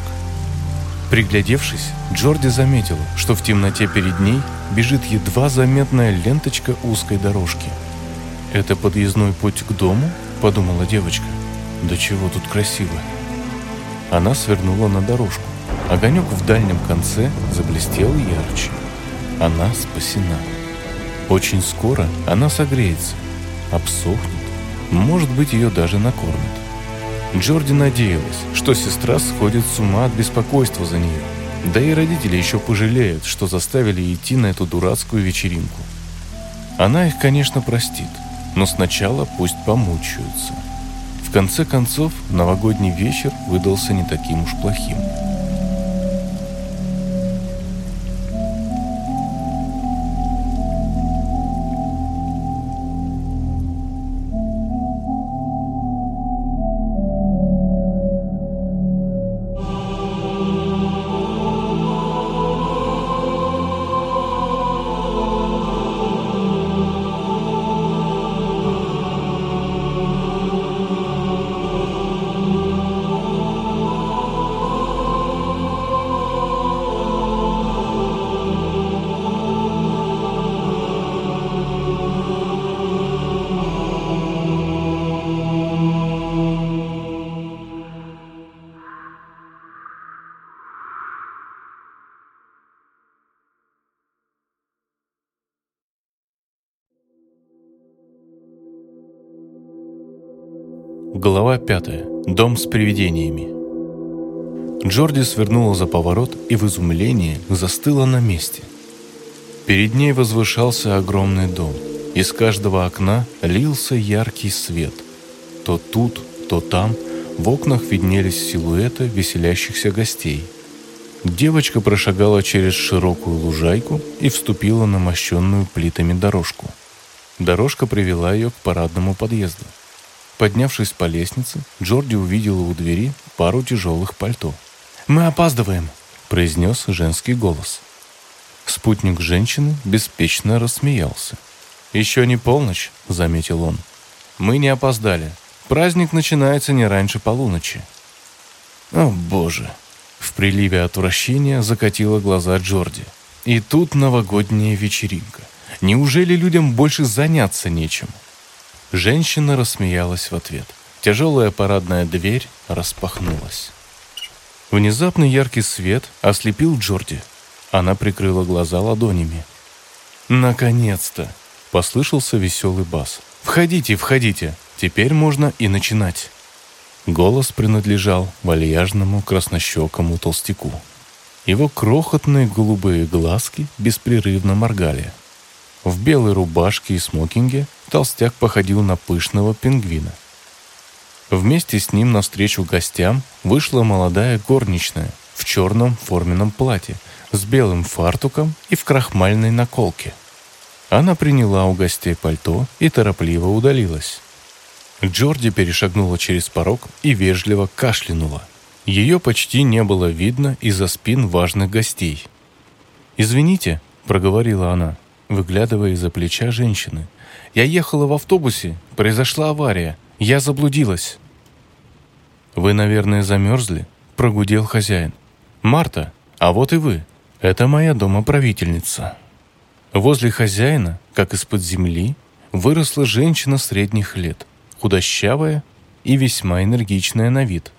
Приглядевшись, Джорди заметила, что в темноте перед ней бежит едва заметная ленточка узкой дорожки. «Это подъездной путь к дому?» – подумала девочка. «Да чего тут красиво!» Она свернула на дорожку. Огонек в дальнем конце заблестел ярче. Она спасена. Очень скоро она согреется, обсохнет, может быть, ее даже накормят. Джорди надеялась, что сестра сходит с ума от беспокойства за нее. Да и родители еще пожалеют, что заставили идти на эту дурацкую вечеринку. Она их, конечно, простит, но сначала пусть помучаются. В конце концов, новогодний вечер выдался не таким уж плохим. Глава 5. Дом с привидениями. Джорди свернула за поворот и в изумлении застыла на месте. Перед ней возвышался огромный дом. Из каждого окна лился яркий свет. То тут, то там в окнах виднелись силуэты веселящихся гостей. Девочка прошагала через широкую лужайку и вступила на мощенную плитами дорожку. Дорожка привела ее к парадному подъезду. Поднявшись по лестнице, Джорди увидела у двери пару тяжелых пальто. «Мы опаздываем», — произнес женский голос. Спутник женщины беспечно рассмеялся. «Еще не полночь», — заметил он. «Мы не опоздали. Праздник начинается не раньше полуночи». «О, боже!» В приливе отвращения закатила глаза Джорди. «И тут новогодняя вечеринка. Неужели людям больше заняться нечем?» Женщина рассмеялась в ответ. Тяжелая парадная дверь распахнулась. Внезапный яркий свет ослепил Джорди. Она прикрыла глаза ладонями. «Наконец-то!» — послышался веселый бас. «Входите, входите! Теперь можно и начинать!» Голос принадлежал вальяжному краснощекому толстяку. Его крохотные голубые глазки беспрерывно моргали. В белой рубашке и смокинге толстяк походил на пышного пингвина. Вместе с ним навстречу гостям вышла молодая горничная в черном форменном платье с белым фартуком и в крахмальной наколке. Она приняла у гостей пальто и торопливо удалилась. Джорди перешагнула через порог и вежливо кашлянула. Ее почти не было видно из-за спин важных гостей. «Извините», — проговорила она, выглядывая из-за плеча женщины — я ехала в автобусе, произошла авария. Я заблудилась». «Вы, наверное, замерзли?» – прогудел хозяин. «Марта, а вот и вы. Это моя домоправительница». Возле хозяина, как из-под земли, выросла женщина средних лет, худощавая и весьма энергичная на вид.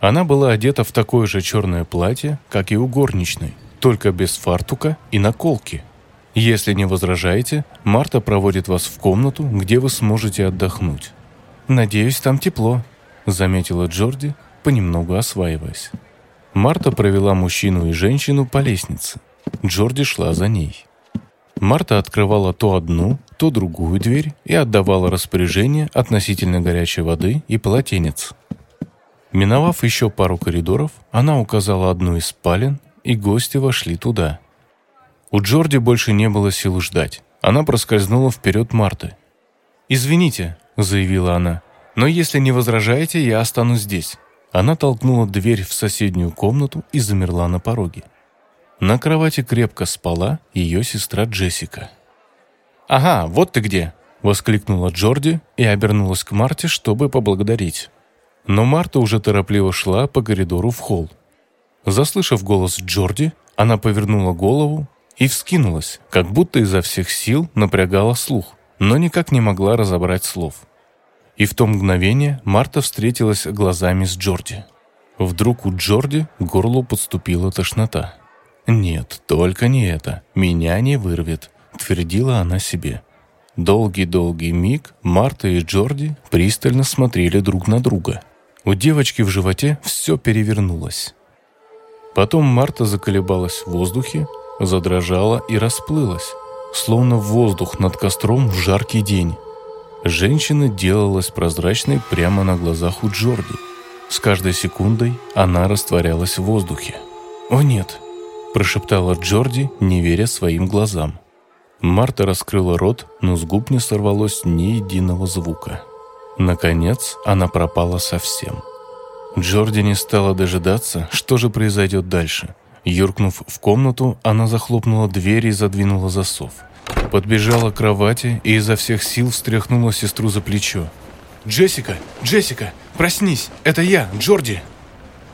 Она была одета в такое же черное платье, как и у горничной, только без фартука и наколки. Если не возражаете, Марта проводит вас в комнату, где вы сможете отдохнуть. Надеюсь, там тепло, заметила Джорди, понемногу осваиваясь. Марта провела мужчину и женщину по лестнице. Джорди шла за ней. Марта открывала то одну, то другую дверь и отдавала распоряжение относительно горячей воды и полотенец. Миновав еще пару коридоров, она указала одну из спален, и гости вошли туда – у Джорди больше не было сил ждать. Она проскользнула вперед Марты. «Извините», — заявила она, — «но если не возражаете, я останусь здесь». Она толкнула дверь в соседнюю комнату и замерла на пороге. На кровати крепко спала ее сестра Джессика. «Ага, вот ты где!» — воскликнула Джорди и обернулась к Марте, чтобы поблагодарить. Но Марта уже торопливо шла по коридору в холл. Заслышав голос Джорди, она повернула голову и вскинулась, как будто изо всех сил напрягала слух, но никак не могла разобрать слов. И в то мгновение Марта встретилась глазами с Джорди. Вдруг у Джорди к горлу подступила тошнота. «Нет, только не это. Меня не вырвет», — твердила она себе. Долгий-долгий миг Марта и Джорди пристально смотрели друг на друга. У девочки в животе все перевернулось. Потом Марта заколебалась в воздухе, задрожала и расплылась, словно воздух над костром в жаркий день. Женщина делалась прозрачной прямо на глазах у Джорди. С каждой секундой она растворялась в воздухе. «О нет!» – прошептала Джорди, не веря своим глазам. Марта раскрыла рот, но с губ не сорвалось ни единого звука. Наконец, она пропала совсем. Джорди не стала дожидаться, что же произойдет дальше. Юркнув в комнату, она захлопнула дверь и задвинула засов. Подбежала к кровати и изо всех сил встряхнула сестру за плечо. «Джессика! Джессика! Проснись! Это я, Джорди!»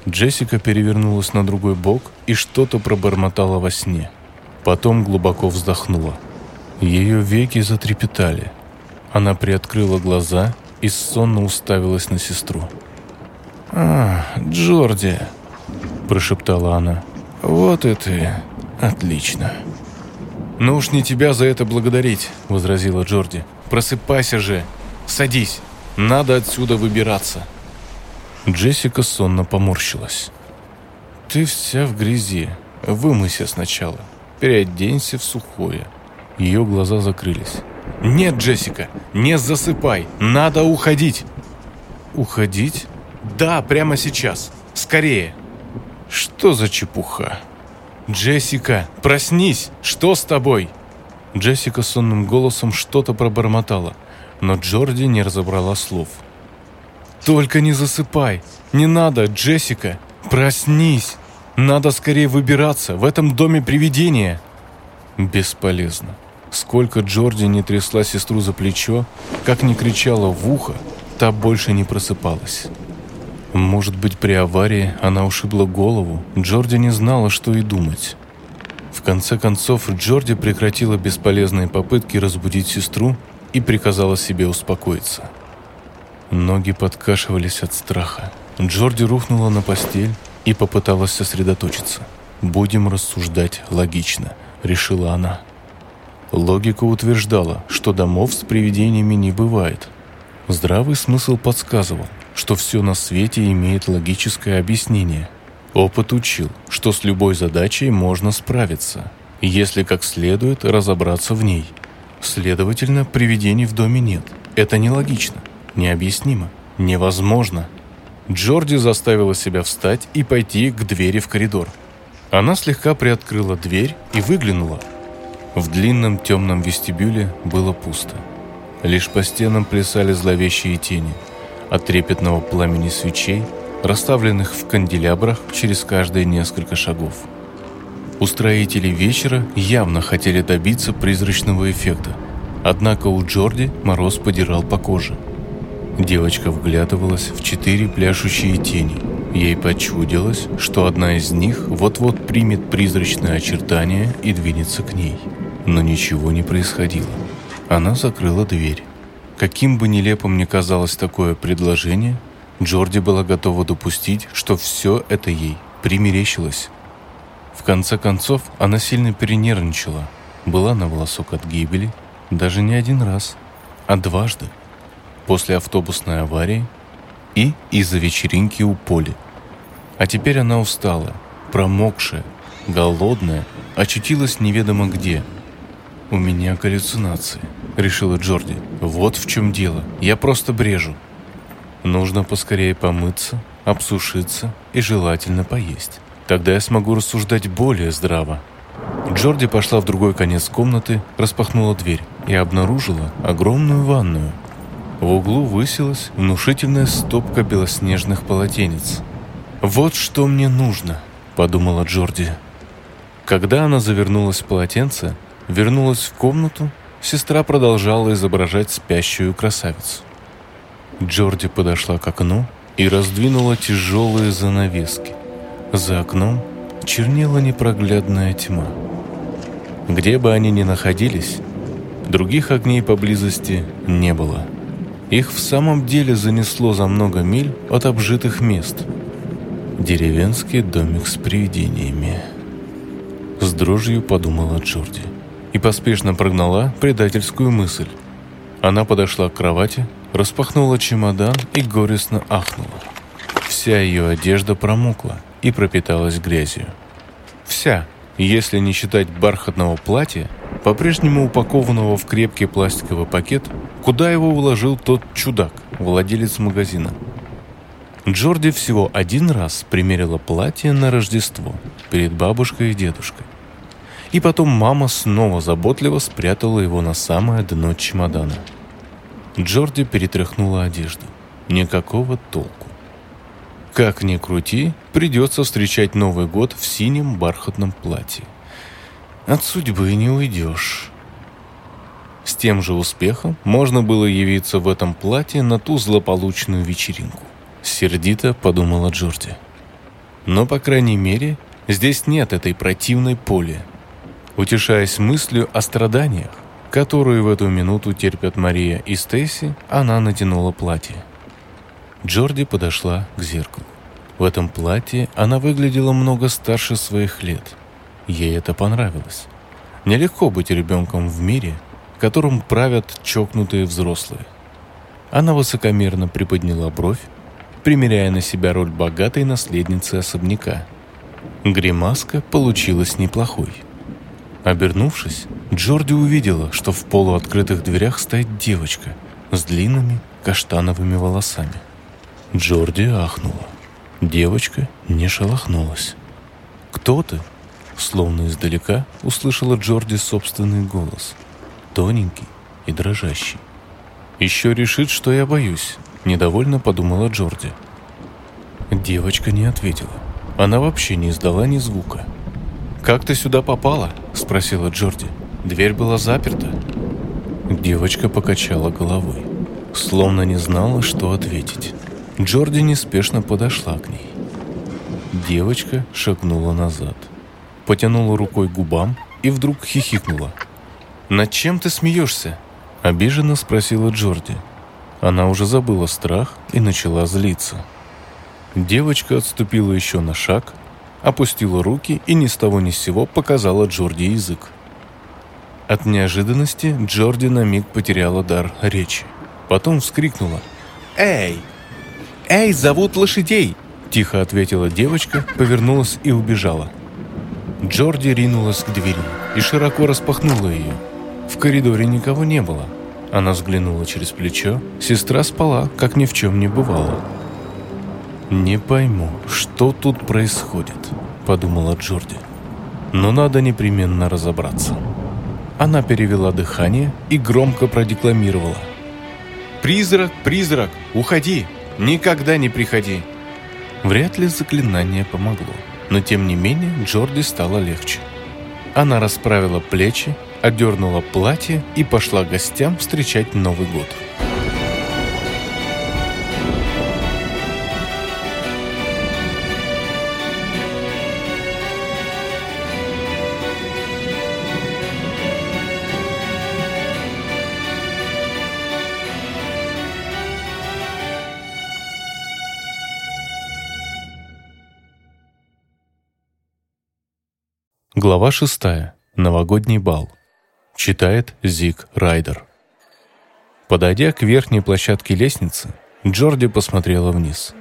Джессика перевернулась на другой бок и что-то пробормотала во сне. Потом глубоко вздохнула. Ее веки затрепетали. Она приоткрыла глаза и сонно уставилась на сестру. «А, Джорди!» – прошептала она. «Вот ты. Отлично». «Ну уж не тебя за это благодарить», – возразила Джорди. «Просыпайся же! Садись! Надо отсюда выбираться!» Джессика сонно поморщилась. «Ты вся в грязи. Вымыйся сначала. Переоденься в сухое. Ее глаза закрылись. «Нет, Джессика, не засыпай! Надо уходить!» «Уходить?» «Да, прямо сейчас! Скорее!» «Что за чепуха?» «Джессика, проснись! Что с тобой?» Джессика сонным голосом что-то пробормотала, но Джорди не разобрала слов. «Только не засыпай! Не надо, Джессика! Проснись! Надо скорее выбираться! В этом доме привидения!» Бесполезно. Сколько Джорди не трясла сестру за плечо, как не кричала в ухо, та больше не просыпалась. Может быть, при аварии она ушибла голову, Джорди не знала, что и думать. В конце концов, Джорди прекратила бесполезные попытки разбудить сестру и приказала себе успокоиться. Ноги подкашивались от страха. Джорди рухнула на постель и попыталась сосредоточиться. «Будем рассуждать логично», — решила она. Логика утверждала, что домов с привидениями не бывает. Здравый смысл подсказывал, что все на свете имеет логическое объяснение. Опыт учил, что с любой задачей можно справиться, если как следует разобраться в ней. Следовательно, привидений в доме нет. Это нелогично, необъяснимо, невозможно. Джорди заставила себя встать и пойти к двери в коридор. Она слегка приоткрыла дверь и выглянула – в длинном темном вестибюле было пусто. Лишь по стенам плясали зловещие тени от трепетного пламени свечей, расставленных в канделябрах через каждые несколько шагов. Устроители вечера явно хотели добиться призрачного эффекта, однако у Джорди мороз подирал по коже. Девочка вглядывалась в четыре пляшущие тени. Ей почудилось, что одна из них вот-вот примет призрачное очертание и двинется к ней – но ничего не происходило. Она закрыла дверь. Каким бы нелепым ни казалось такое предложение, Джорди была готова допустить, что все это ей примерещилось. В конце концов, она сильно перенервничала, была на волосок от гибели, даже не один раз, а дважды. После автобусной аварии и из-за вечеринки у Поли. А теперь она устала, промокшая, голодная, очутилась неведомо где – «У меня галлюцинации», — решила Джорди. «Вот в чем дело. Я просто брежу. Нужно поскорее помыться, обсушиться и желательно поесть. Тогда я смогу рассуждать более здраво». Джорди пошла в другой конец комнаты, распахнула дверь и обнаружила огромную ванную. В углу высилась внушительная стопка белоснежных полотенец. «Вот что мне нужно», — подумала Джорди. Когда она завернулась в полотенце, Вернулась в комнату, сестра продолжала изображать спящую красавицу. Джорди подошла к окну и раздвинула тяжелые занавески. За окном чернела непроглядная тьма. Где бы они ни находились, других огней поблизости не было. Их в самом деле занесло за много миль от обжитых мест. Деревенский домик с привидениями. С дрожью подумала Джорди и поспешно прогнала предательскую мысль. Она подошла к кровати, распахнула чемодан и горестно ахнула. Вся ее одежда промокла и пропиталась грязью. Вся, если не считать бархатного платья, по-прежнему упакованного в крепкий пластиковый пакет, куда его вложил тот чудак, владелец магазина. Джорди всего один раз примерила платье на Рождество перед бабушкой и дедушкой. И потом мама снова заботливо спрятала его на самое дно чемодана. Джорди перетряхнула одежду. Никакого толку. Как ни крути, придется встречать Новый год в синем бархатном платье. От судьбы не уйдешь. С тем же успехом можно было явиться в этом платье на ту злополучную вечеринку. Сердито подумала Джорди. Но, по крайней мере, здесь нет этой противной поли. Утешаясь мыслью о страданиях, которые в эту минуту терпят Мария и Стейси, она натянула платье. Джорди подошла к зеркалу. В этом платье она выглядела много старше своих лет – Ей это понравилось. Нелегко быть ребенком в мире, которым правят чокнутые взрослые. Она высокомерно приподняла бровь, примеряя на себя роль богатой наследницы особняка. Гримаска получилась неплохой. Обернувшись, Джорди увидела, что в полуоткрытых дверях стоит девочка с длинными каштановыми волосами. Джорди ахнула. Девочка не шелохнулась. «Кто ты?» Словно издалека услышала Джорди собственный голос. Тоненький и дрожащий. «Еще решит, что я боюсь», — недовольно подумала Джорди. Девочка не ответила. Она вообще не издала ни звука. «Как ты сюда попала?» — спросила Джорди. «Дверь была заперта». Девочка покачала головой, словно не знала, что ответить. Джорди неспешно подошла к ней. Девочка шагнула назад — потянула рукой к губам и вдруг хихикнула. «Над чем ты смеешься?» – обиженно спросила Джорди. Она уже забыла страх и начала злиться. Девочка отступила еще на шаг, опустила руки и ни с того ни с сего показала Джорди язык. От неожиданности Джорди на миг потеряла дар речи. Потом вскрикнула. «Эй! Эй, зовут лошадей!» Тихо ответила девочка, повернулась и убежала. Джорди ринулась к двери и широко распахнула ее. В коридоре никого не было. Она взглянула через плечо. Сестра спала, как ни в чем не бывало. «Не пойму, что тут происходит», — подумала Джорди. «Но надо непременно разобраться». Она перевела дыхание и громко продекламировала. «Призрак, призрак, уходи! Никогда не приходи!» Вряд ли заклинание помогло но тем не менее Джорди стало легче. Она расправила плечи, одернула платье и пошла гостям встречать Новый год. Глава 6. Новогодний бал. Читает Зик Райдер. Подойдя к верхней площадке лестницы, Джорди посмотрела вниз.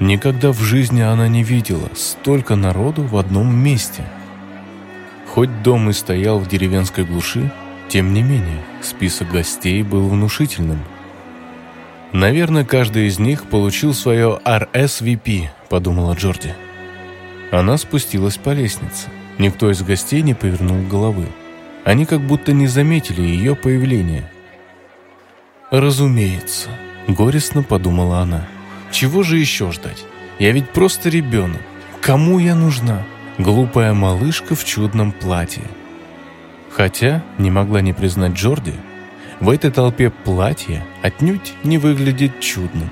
Никогда в жизни она не видела столько народу в одном месте. Хоть дом и стоял в деревенской глуши, тем не менее список гостей был внушительным. «Наверное, каждый из них получил свое RSVP», — подумала Джорди. Она спустилась по лестнице. Никто из гостей не повернул головы. Они как будто не заметили ее появления. «Разумеется», — горестно подумала она. «Чего же еще ждать? Я ведь просто ребенок. Кому я нужна? Глупая малышка в чудном платье». Хотя, не могла не признать Джорди, в этой толпе платье отнюдь не выглядит чудным.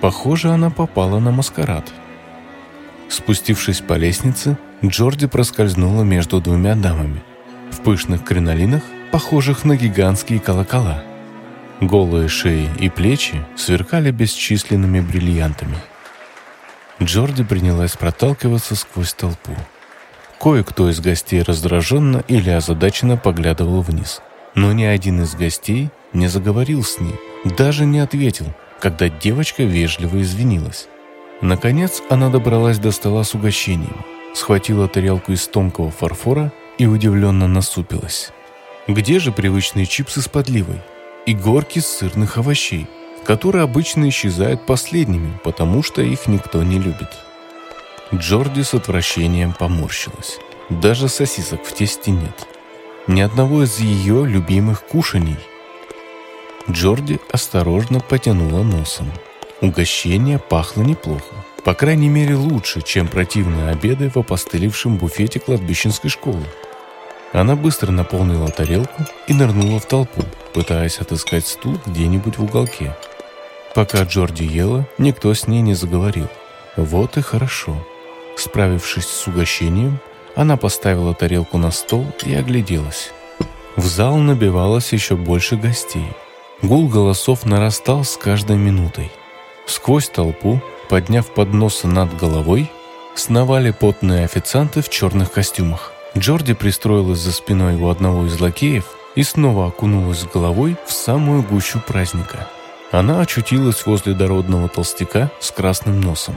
Похоже, она попала на маскарад. Спустившись по лестнице, Джорди проскользнула между двумя дамами в пышных кринолинах, похожих на гигантские колокола. Голые шеи и плечи сверкали бесчисленными бриллиантами. Джорди принялась проталкиваться сквозь толпу. Кое-кто из гостей раздраженно или озадаченно поглядывал вниз. Но ни один из гостей не заговорил с ней, даже не ответил, когда девочка вежливо извинилась. Наконец она добралась до стола с угощением, схватила тарелку из тонкого фарфора и удивленно насупилась. Где же привычные чипсы с подливой и горки сырных овощей, которые обычно исчезают последними, потому что их никто не любит? Джорди с отвращением поморщилась. Даже сосисок в тесте нет. Ни одного из ее любимых кушаний. Джорди осторожно потянула носом. Угощение пахло неплохо. По крайней мере лучше, чем противные обеды в опостылевшем буфете кладбищенской школы. Она быстро наполнила тарелку и нырнула в толпу, пытаясь отыскать стул где-нибудь в уголке. Пока Джорди ела, никто с ней не заговорил. Вот и хорошо. Справившись с угощением, она поставила тарелку на стол и огляделась. В зал набивалось еще больше гостей. Гул голосов нарастал с каждой минутой. Сквозь толпу, подняв подносы над головой, сновали потные официанты в черных костюмах. Джорди пристроилась за спиной у одного из лакеев и снова окунулась головой в самую гущу праздника. Она очутилась возле дородного толстяка с красным носом.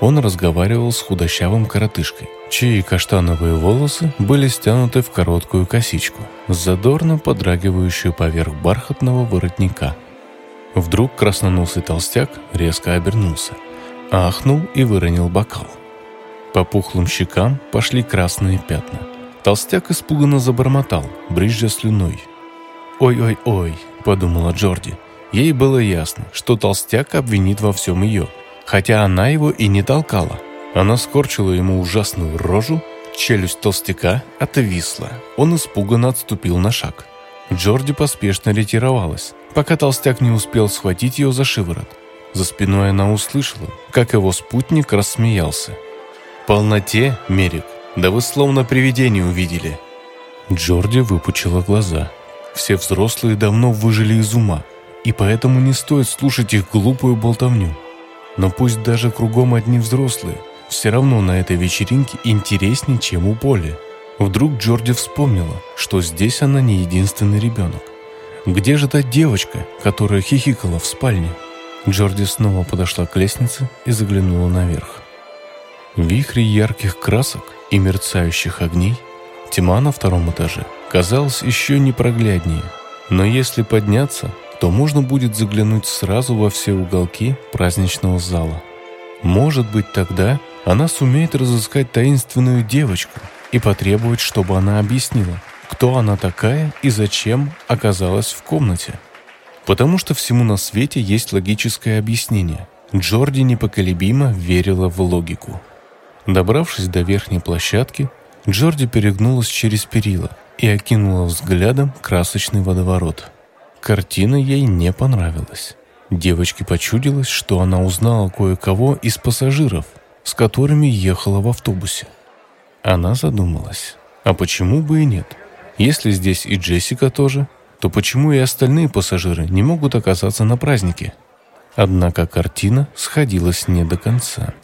Он разговаривал с худощавым коротышкой, чьи каштановые волосы были стянуты в короткую косичку, задорно подрагивающую поверх бархатного воротника. Вдруг красноносый толстяк резко обернулся, ахнул и выронил бокал. По пухлым щекам пошли красные пятна. Толстяк испуганно забормотал, брызжа слюной. «Ой-ой-ой», — подумала Джорди. Ей было ясно, что толстяк обвинит во всем ее — хотя она его и не толкала. Она скорчила ему ужасную рожу, челюсть толстяка отвисла. Он испуганно отступил на шаг. Джорди поспешно ретировалась, пока толстяк не успел схватить ее за шиворот. За спиной она услышала, как его спутник рассмеялся. «Полноте, Мерик, да вы словно привидение увидели». Джорди выпучила глаза. Все взрослые давно выжили из ума, и поэтому не стоит слушать их глупую болтовню. Но пусть даже кругом одни взрослые, все равно на этой вечеринке интереснее, чем у Поли. Вдруг Джорди вспомнила, что здесь она не единственный ребенок. Где же та девочка, которая хихикала в спальне? Джорди снова подошла к лестнице и заглянула наверх. Вихри ярких красок и мерцающих огней, тьма на втором этаже казалась еще непрогляднее. Но если подняться, то можно будет заглянуть сразу во все уголки праздничного зала. Может быть, тогда она сумеет разыскать таинственную девочку и потребовать, чтобы она объяснила, кто она такая и зачем оказалась в комнате. Потому что всему на свете есть логическое объяснение. Джорди непоколебимо верила в логику. Добравшись до верхней площадки, Джорди перегнулась через перила и окинула взглядом красочный водоворот – Картина ей не понравилась. Девочке почудилось, что она узнала кое-кого из пассажиров, с которыми ехала в автобусе. Она задумалась, а почему бы и нет? Если здесь и Джессика тоже, то почему и остальные пассажиры не могут оказаться на празднике? Однако картина сходилась не до конца.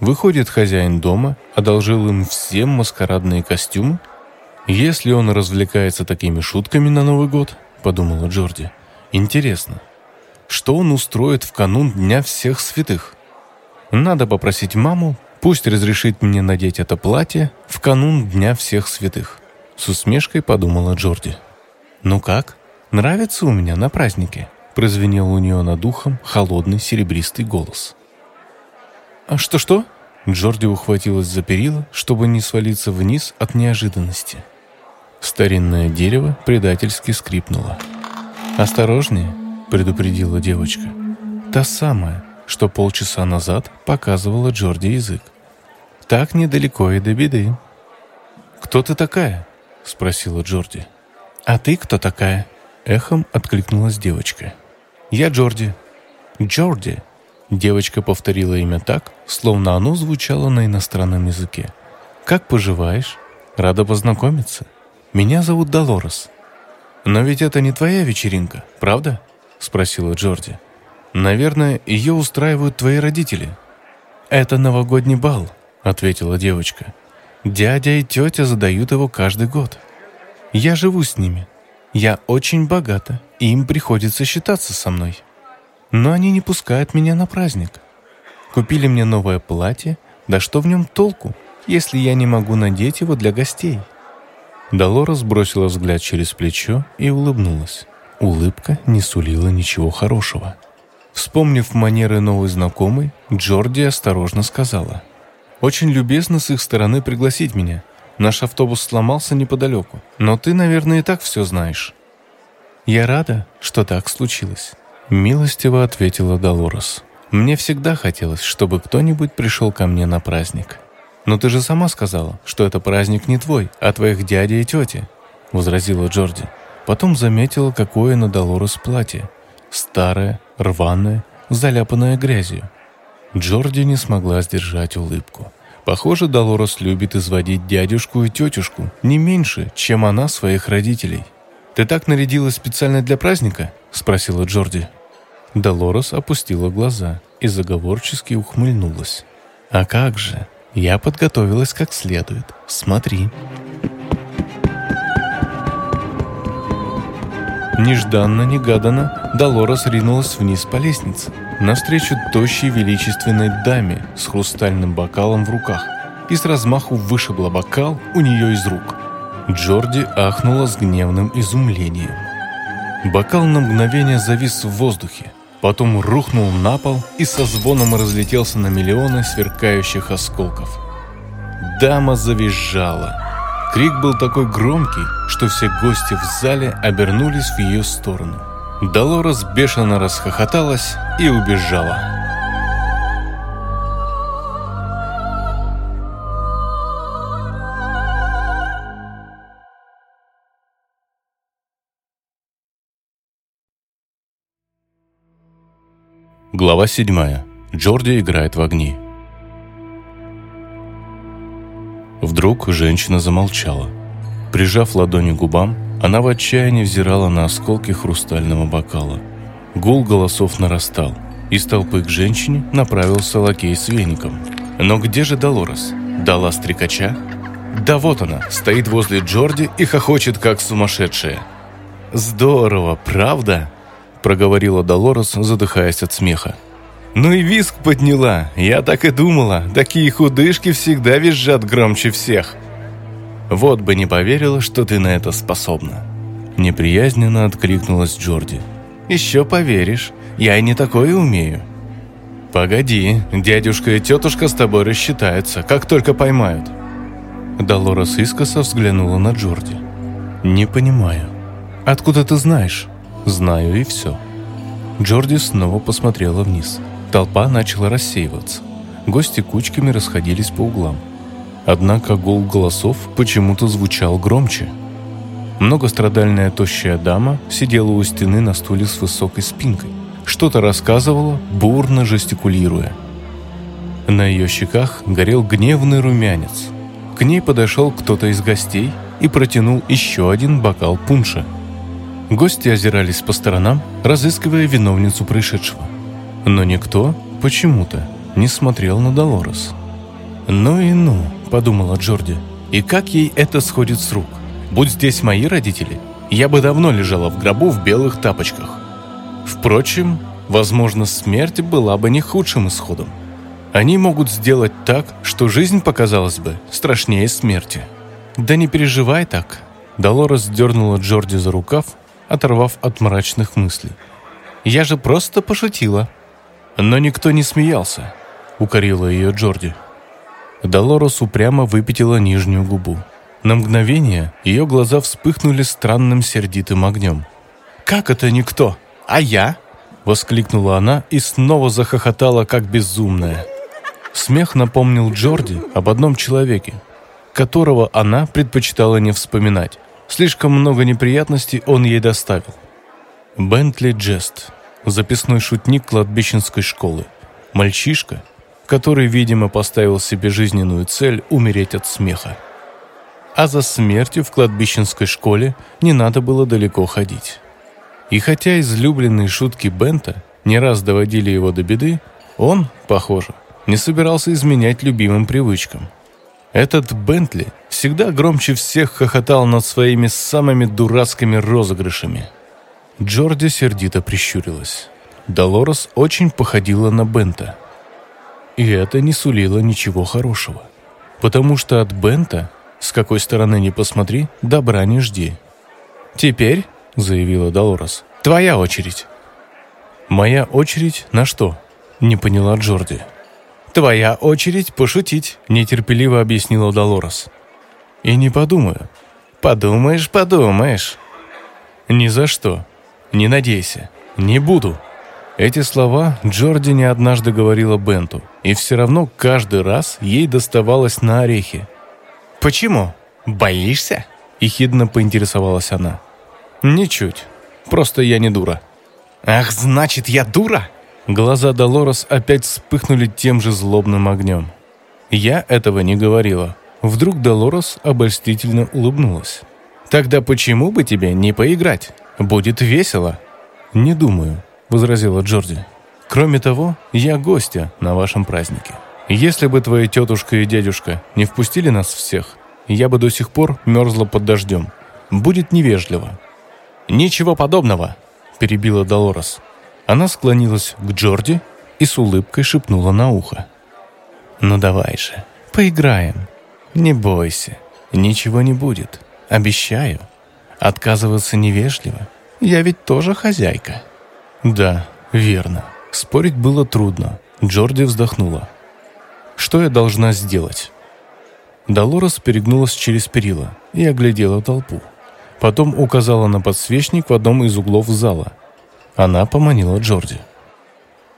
Выходит, хозяин дома одолжил им всем маскарадные костюмы? Если он развлекается такими шутками на Новый год, — подумала Джорди. «Интересно, что он устроит в канун Дня всех святых? Надо попросить маму, пусть разрешит мне надеть это платье в канун Дня всех святых». С усмешкой подумала Джорди. «Ну как? Нравится у меня на празднике?» Прозвенел у нее над ухом холодный серебристый голос. «А что-что?» Джорди ухватилась за перила, чтобы не свалиться вниз от неожиданности. Старинное дерево предательски скрипнуло. «Осторожнее», — предупредила девочка. Та самая, что полчаса назад показывала Джорди язык. «Так недалеко и до беды». «Кто ты такая?» — спросила Джорди. «А ты кто такая?» — эхом откликнулась девочка. «Я Джорди». «Джорди», Девочка повторила имя так, словно оно звучало на иностранном языке. «Как поживаешь? Рада познакомиться». Меня зовут Долорес. Но ведь это не твоя вечеринка, правда? Спросила Джорди. Наверное, ее устраивают твои родители. «Это новогодний бал», — ответила девочка. «Дядя и тетя задают его каждый год. Я живу с ними. Я очень богата, и им приходится считаться со мной. Но они не пускают меня на праздник. Купили мне новое платье, да что в нем толку, если я не могу надеть его для гостей?» Долорес бросила взгляд через плечо и улыбнулась. Улыбка не сулила ничего хорошего. Вспомнив манеры новой знакомой, Джорди осторожно сказала. «Очень любезно с их стороны пригласить меня. Наш автобус сломался неподалеку, но ты, наверное, и так все знаешь». «Я рада, что так случилось», — милостиво ответила Долорес. «Мне всегда хотелось, чтобы кто-нибудь пришел ко мне на праздник». «Но ты же сама сказала, что это праздник не твой, а твоих дяди и тети», — возразила Джорди. Потом заметила, какое на Долорес платье. Старое, рваное, заляпанное грязью. Джорди не смогла сдержать улыбку. Похоже, Долорес любит изводить дядюшку и тетюшку не меньше, чем она своих родителей. «Ты так нарядилась специально для праздника?» – спросила Джорди. Долорес опустила глаза и заговорчески ухмыльнулась. «А как же? Я подготовилась как следует. Смотри». Нежданно-негаданно Долорес ринулась вниз по лестнице, навстречу тощей величественной даме с хрустальным бокалом в руках и с размаху вышибла бокал у нее из рук. Джорди ахнула с гневным изумлением. Бокал на мгновение завис в воздухе, потом рухнул на пол и со звоном разлетелся на миллионы сверкающих осколков. Дама завизжала. Крик был такой громкий, что все гости в зале обернулись в ее сторону. Долорес бешено расхохоталась и убежала. Глава 7. Джорди играет в огни. Вдруг женщина замолчала. Прижав ладони к губам, она в отчаянии взирала на осколки хрустального бокала. Гул голосов нарастал. Из толпы к женщине направился лакей с веником. Но где же Долорес? Дала стрекача? Да вот она, стоит возле Джорди и хохочет, как сумасшедшая. «Здорово, правда?» – проговорила Долорес, задыхаясь от смеха. Ну и виск подняла. Я так и думала. Такие худышки всегда визжат громче всех. Вот бы не поверила, что ты на это способна. Неприязненно откликнулась Джорди. Еще поверишь. Я и не такое умею. Погоди, дядюшка и тетушка с тобой рассчитаются, как только поймают. Долорес искоса взглянула на Джорди. «Не понимаю. Откуда ты знаешь?» «Знаю и все». Джорди снова посмотрела вниз. Толпа начала рассеиваться. Гости кучками расходились по углам. Однако гул голосов почему-то звучал громче. Многострадальная тощая дама сидела у стены на стуле с высокой спинкой. Что-то рассказывала, бурно жестикулируя. На ее щеках горел гневный румянец. К ней подошел кто-то из гостей и протянул еще один бокал пунша. Гости озирались по сторонам, разыскивая виновницу происшедшего. Но никто, почему-то, не смотрел на Долорес. «Ну и ну», — подумала Джорди, — «и как ей это сходит с рук? Будь здесь мои родители, я бы давно лежала в гробу в белых тапочках». Впрочем, возможно, смерть была бы не худшим исходом. Они могут сделать так, что жизнь показалась бы страшнее смерти. «Да не переживай так», — Долорес дернула Джорди за рукав, оторвав от мрачных мыслей. «Я же просто пошутила». Но никто не смеялся, укорила ее Джорди. Долорес упрямо выпятила нижнюю губу. На мгновение ее глаза вспыхнули странным сердитым огнем. «Как это никто? А я?» Воскликнула она и снова захохотала, как безумная. Смех напомнил Джорди об одном человеке, которого она предпочитала не вспоминать. Слишком много неприятностей он ей доставил. Бентли Джест записной шутник кладбищенской школы. Мальчишка, который, видимо, поставил себе жизненную цель умереть от смеха. А за смертью в кладбищенской школе не надо было далеко ходить. И хотя излюбленные шутки Бента не раз доводили его до беды, он, похоже, не собирался изменять любимым привычкам. Этот Бентли всегда громче всех хохотал над своими самыми дурацкими розыгрышами. Джорди сердито прищурилась. Долорес очень походила на Бента. И это не сулило ничего хорошего. Потому что от Бента, с какой стороны ни посмотри, добра не жди. «Теперь», — заявила Долорес, — «твоя очередь». «Моя очередь на что?» — не поняла Джорди. «Твоя очередь пошутить», — нетерпеливо объяснила Долорес. «И не подумаю». «Подумаешь, подумаешь». «Ни за что. Не надейся. Не буду». Эти слова Джорди не однажды говорила Бенту, и все равно каждый раз ей доставалось на орехи. «Почему? Боишься?» – ехидно поинтересовалась она. «Ничуть. Просто я не дура». «Ах, значит, я дура?» Глаза Долорес опять вспыхнули тем же злобным огнем. Я этого не говорила. Вдруг Долорес обольстительно улыбнулась. «Тогда почему бы тебе не поиграть? Будет весело». «Не думаю», — возразила Джорди. «Кроме того, я гостья на вашем празднике. Если бы твоя тетушка и дядюшка не впустили нас всех, я бы до сих пор мерзла под дождем. Будет невежливо». «Ничего подобного», — перебила Долорес. Она склонилась к Джорди и с улыбкой шепнула на ухо. «Ну давай же, поиграем. Не бойся, ничего не будет. Обещаю. Отказываться невежливо. Я ведь тоже хозяйка». «Да, верно. Спорить было трудно». Джорди вздохнула. «Что я должна сделать?» Долорес перегнулась через перила и оглядела толпу. Потом указала на подсвечник в одном из углов зала – она поманила Джорди.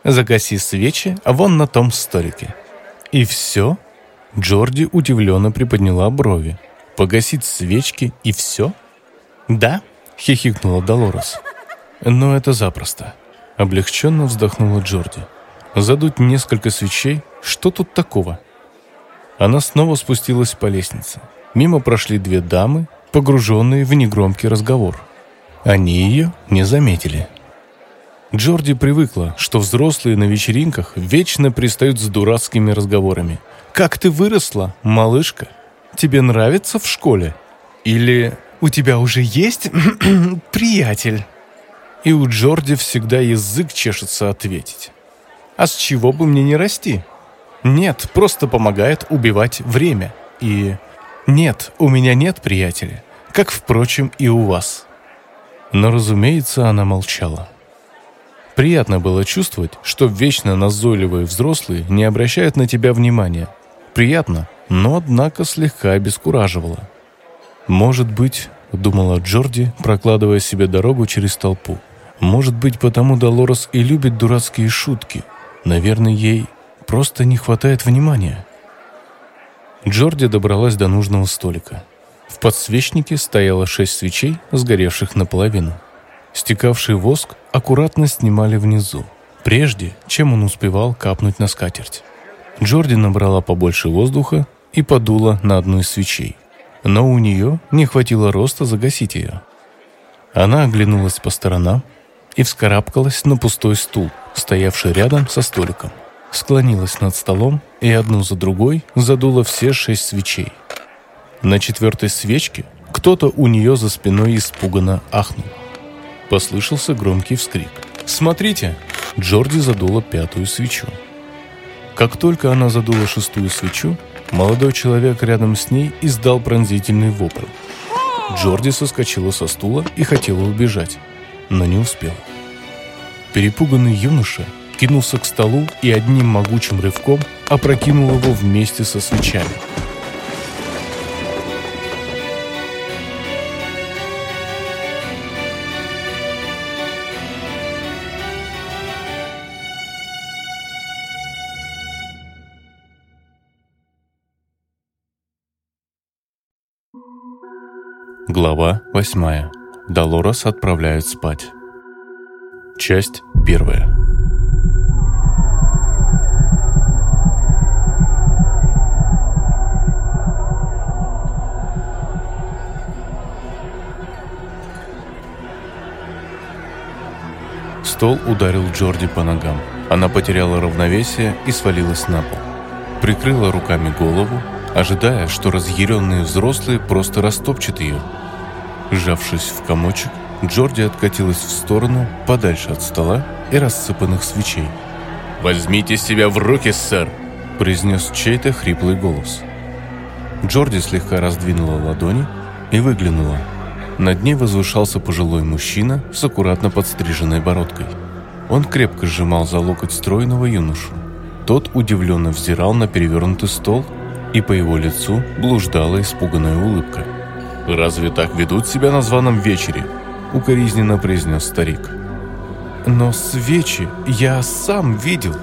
«Загаси свечи вон на том столике». «И все?» Джорди удивленно приподняла брови. «Погасить свечки и все?» «Да», — хихикнула Долорес. «Но это запросто». Облегченно вздохнула Джорди. «Задуть несколько свечей? Что тут такого?» Она снова спустилась по лестнице. Мимо прошли две дамы, погруженные в негромкий разговор. Они ее не заметили. Джорди привыкла, что взрослые на вечеринках вечно пристают с дурацкими разговорами. «Как ты выросла, малышка? Тебе нравится в школе? Или у тебя уже есть приятель?» И у Джорди всегда язык чешется ответить. «А с чего бы мне не расти?» «Нет, просто помогает убивать время». И «Нет, у меня нет приятеля, как, впрочем, и у вас». Но, разумеется, она молчала. Приятно было чувствовать, что вечно назойливые взрослые не обращают на тебя внимания. Приятно, но однако слегка обескураживало. «Может быть, — думала Джорди, прокладывая себе дорогу через толпу, — может быть, потому Долорес и любит дурацкие шутки. Наверное, ей просто не хватает внимания». Джорди добралась до нужного столика. В подсвечнике стояло шесть свечей, сгоревших наполовину. Стекавший воск аккуратно снимали внизу, прежде чем он успевал капнуть на скатерть. Джорди набрала побольше воздуха и подула на одну из свечей. Но у нее не хватило роста загасить ее. Она оглянулась по сторонам и вскарабкалась на пустой стул, стоявший рядом со столиком. Склонилась над столом и одну за другой задула все шесть свечей. На четвертой свечке кто-то у нее за спиной испуганно ахнул. Послышался громкий вскрик. «Смотрите!» Джорди задула пятую свечу. Как только она задула шестую свечу, молодой человек рядом с ней издал пронзительный вопль. Джорди соскочила со стула и хотела убежать, но не успела. Перепуганный юноша кинулся к столу и одним могучим рывком опрокинул его вместе со свечами. Глава 8. Долорес отправляют спать. Часть 1. Стол ударил Джорди по ногам. Она потеряла равновесие и свалилась на пол. Прикрыла руками голову, ожидая, что разъяренные взрослые просто растопчут ее. Сжавшись в комочек, Джорди откатилась в сторону, подальше от стола и рассыпанных свечей. «Возьмите себя в руки, сэр!» – произнес чей-то хриплый голос. Джорди слегка раздвинула ладони и выглянула. Над ней возвышался пожилой мужчина с аккуратно подстриженной бородкой. Он крепко сжимал за локоть стройного юношу. Тот удивленно взирал на перевернутый стол, и по его лицу блуждала испуганная улыбка. «Разве так ведут себя на званом вечере?» – укоризненно произнес старик. «Но свечи я сам видел».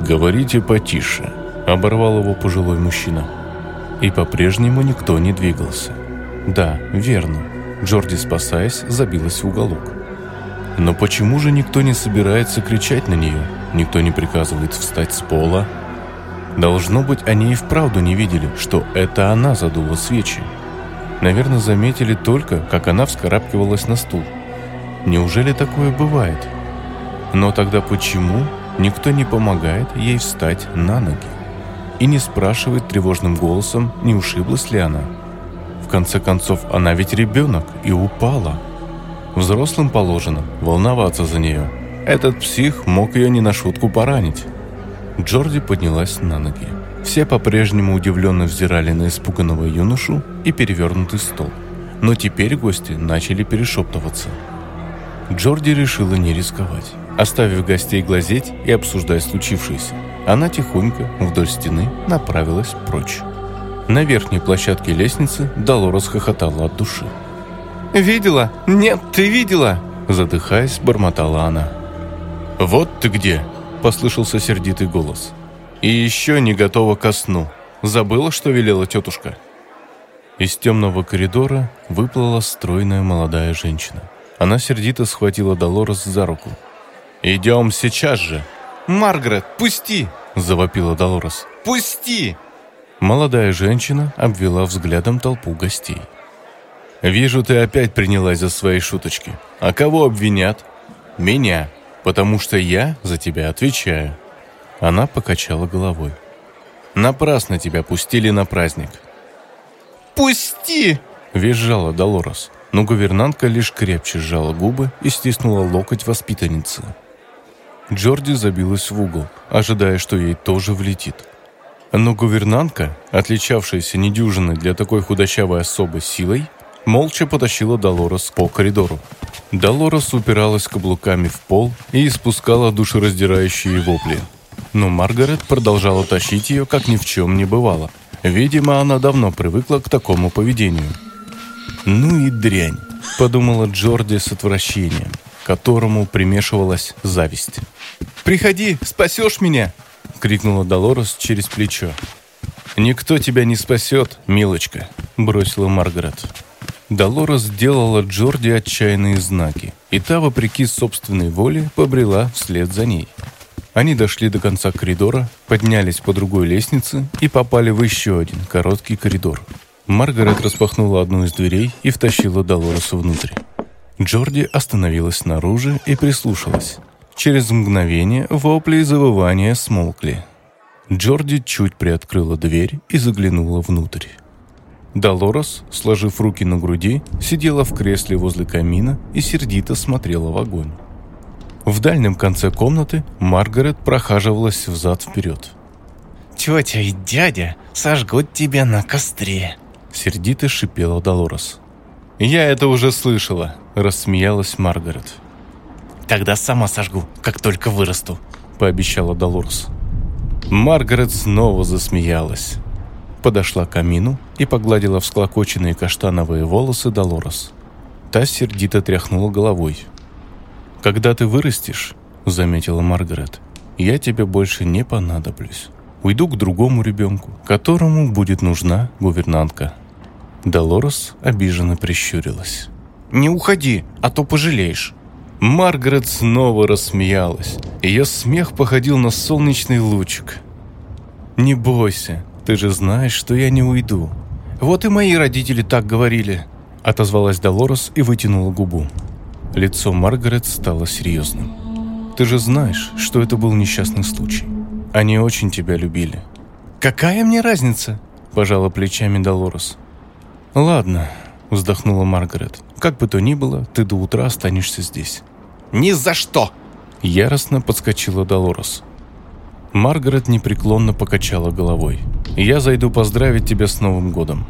«Говорите потише», – оборвал его пожилой мужчина. И по-прежнему никто не двигался. «Да, верно». Джорди, спасаясь, забилась в уголок. Но почему же никто не собирается кричать на нее? Никто не приказывает встать с пола? Должно быть, они и вправду не видели, что это она задула свечи. Наверное, заметили только, как она вскарабкивалась на стул. Неужели такое бывает? Но тогда почему никто не помогает ей встать на ноги? И не спрашивает тревожным голосом, не ушиблась ли она? В конце концов, она ведь ребенок и упала. Взрослым положено волноваться за нее. Этот псих мог ее не на шутку поранить. Джорди поднялась на ноги. Все по-прежнему удивленно взирали на испуганного юношу и перевернутый стол. Но теперь гости начали перешептываться. Джорди решила не рисковать. Оставив гостей глазеть и обсуждать случившееся, она тихонько вдоль стены направилась прочь. На верхней площадке лестницы Долорес хохотала от души. Видела? Нет, ты видела? Задыхаясь, бормотала она. «Вот ты где!» – послышался сердитый голос. «И еще не готова ко сну. Забыла, что велела тетушка?» Из темного коридора выплыла стройная молодая женщина. Она сердито схватила Долорес за руку. «Идем сейчас же!» «Маргарет, пусти!» – завопила Долорес. «Пусти!» Молодая женщина обвела взглядом толпу гостей. «Вижу, ты опять принялась за свои шуточки. А кого обвинят?» «Меня, потому что я за тебя отвечаю». Она покачала головой. «Напрасно тебя пустили на праздник». «Пусти!» – визжала Долорес, но гувернантка лишь крепче сжала губы и стиснула локоть воспитанницы. Джорди забилась в угол, ожидая, что ей тоже влетит. Но гувернантка, отличавшаяся недюжиной для такой худощавой особы силой, молча потащила Долорес по коридору. Долорес упиралась каблуками в пол и испускала душераздирающие вопли. Но Маргарет продолжала тащить ее, как ни в чем не бывало. Видимо, она давно привыкла к такому поведению. «Ну и дрянь», — подумала Джорди с отвращением, которому примешивалась зависть. «Приходи, спасешь меня!» — крикнула Долорес через плечо. «Никто тебя не спасет, милочка», — бросила Маргарет. Долорес сделала Джорди отчаянные знаки, и та, вопреки собственной воле, побрела вслед за ней. Они дошли до конца коридора, поднялись по другой лестнице и попали в еще один короткий коридор. Маргарет распахнула одну из дверей и втащила Долоресу внутрь. Джорди остановилась снаружи и прислушалась. Через мгновение вопли и завывания смолкли. Джорди чуть приоткрыла дверь и заглянула внутрь. Долорес, сложив руки на груди, сидела в кресле возле камина и сердито смотрела в огонь. В дальнем конце комнаты Маргарет прохаживалась взад-вперед. «Тетя и дядя сожгут тебя на костре», — сердито шипела Долорес. «Я это уже слышала», — рассмеялась Маргарет. «Тогда сама сожгу, как только вырасту», — пообещала Долорес. Маргарет снова засмеялась подошла к камину и погладила всклокоченные каштановые волосы Долорес. Та сердито тряхнула головой. «Когда ты вырастешь, — заметила Маргарет, — я тебе больше не понадоблюсь. Уйду к другому ребенку, которому будет нужна гувернантка». Долорес обиженно прищурилась. «Не уходи, а то пожалеешь». Маргарет снова рассмеялась. Ее смех походил на солнечный лучик. «Не бойся, ты же знаешь, что я не уйду». «Вот и мои родители так говорили», — отозвалась Долорес и вытянула губу. Лицо Маргарет стало серьезным. Ты же знаешь, что это был несчастный случай. Они очень тебя любили». «Какая мне разница?» – пожала плечами Долорес. «Ладно», – вздохнула Маргарет. «Как бы то ни было, ты до утра останешься здесь». «Ни за что!» – яростно подскочила Долорес. Маргарет непреклонно покачала головой. «Я зайду поздравить тебя с Новым годом».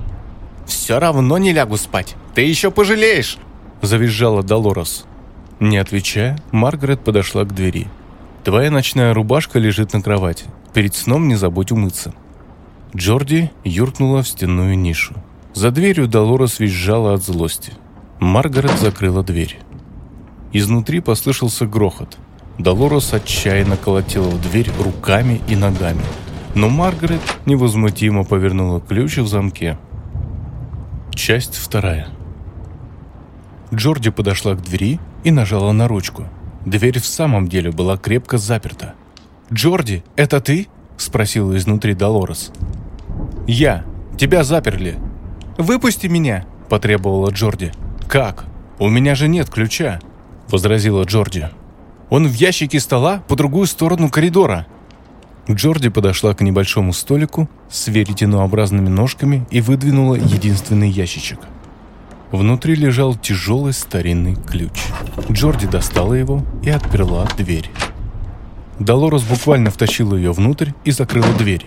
«Все равно не лягу спать. Ты еще пожалеешь!» – завизжала Долорес. Не отвечая, Маргарет подошла к двери. «Твоя ночная рубашка лежит на кровати. Перед сном не забудь умыться». Джорди юркнула в стенную нишу. За дверью Долорес визжала от злости. Маргарет закрыла дверь. Изнутри послышался грохот. Долорес отчаянно колотила в дверь руками и ногами. Но Маргарет невозмутимо повернула ключ в замке. Часть вторая. Джорди подошла к двери и нажала на ручку. Дверь в самом деле была крепко заперта. «Джорди, это ты?» – спросила изнутри Долорес. «Я. Тебя заперли». «Выпусти меня», – потребовала Джорди. «Как? У меня же нет ключа», – возразила Джорди. «Он в ящике стола по другую сторону коридора». Джорди подошла к небольшому столику с веретенообразными ножками и выдвинула единственный ящичек. Внутри лежал тяжелый старинный ключ. Джорди достала его и отперла дверь. Долорес буквально втащила ее внутрь и закрыла дверь.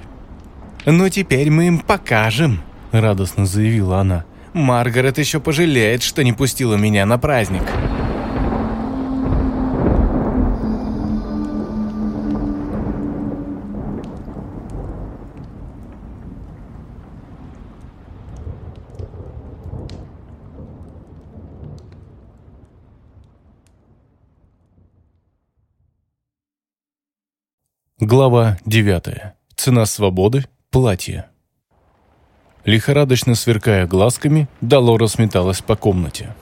«Ну теперь мы им покажем», — радостно заявила она. «Маргарет еще пожалеет, что не пустила меня на праздник». Глава 9. Цена свободы – платье. Лихорадочно сверкая глазками, Долора сметалась по комнате.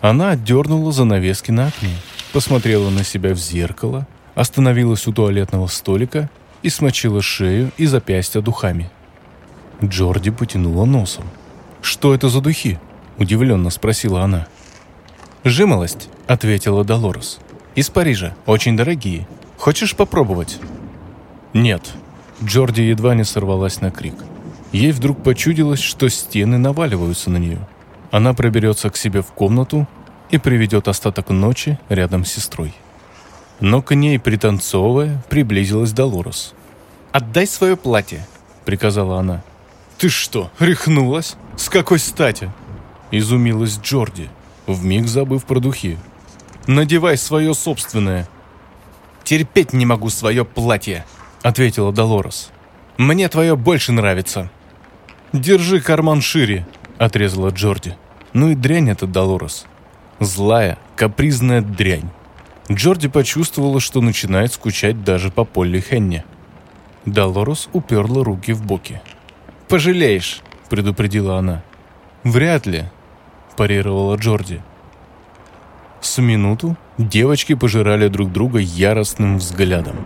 Она отдернула занавески на окне, посмотрела на себя в зеркало, остановилась у туалетного столика и смочила шею и запястья духами. Джорди потянула носом. «Что это за духи?» – удивленно спросила она. «Жимолость», – ответила Долорес. «Из Парижа, очень дорогие. Хочешь попробовать?» «Нет». Джорди едва не сорвалась на крик. Ей вдруг почудилось, что стены наваливаются на нее. Она проберется к себе в комнату и приведет остаток ночи рядом с сестрой. Но к ней, пританцовывая, приблизилась Долорес. «Отдай свое платье», — приказала она. «Ты что, рехнулась? С какой стати?» Изумилась Джорди, вмиг забыв про духи. «Надевай свое собственное», терпеть не могу свое платье», — ответила Долорес. «Мне твое больше нравится». «Держи карман шире», — отрезала Джорди. «Ну и дрянь эта Долорес. Злая, капризная дрянь». Джорди почувствовала, что начинает скучать даже по Полли Хенне. Долорес уперла руки в боки. «Пожалеешь», — предупредила она. «Вряд ли», — парировала Джорди. С минуту девочки пожирали друг друга яростным взглядом.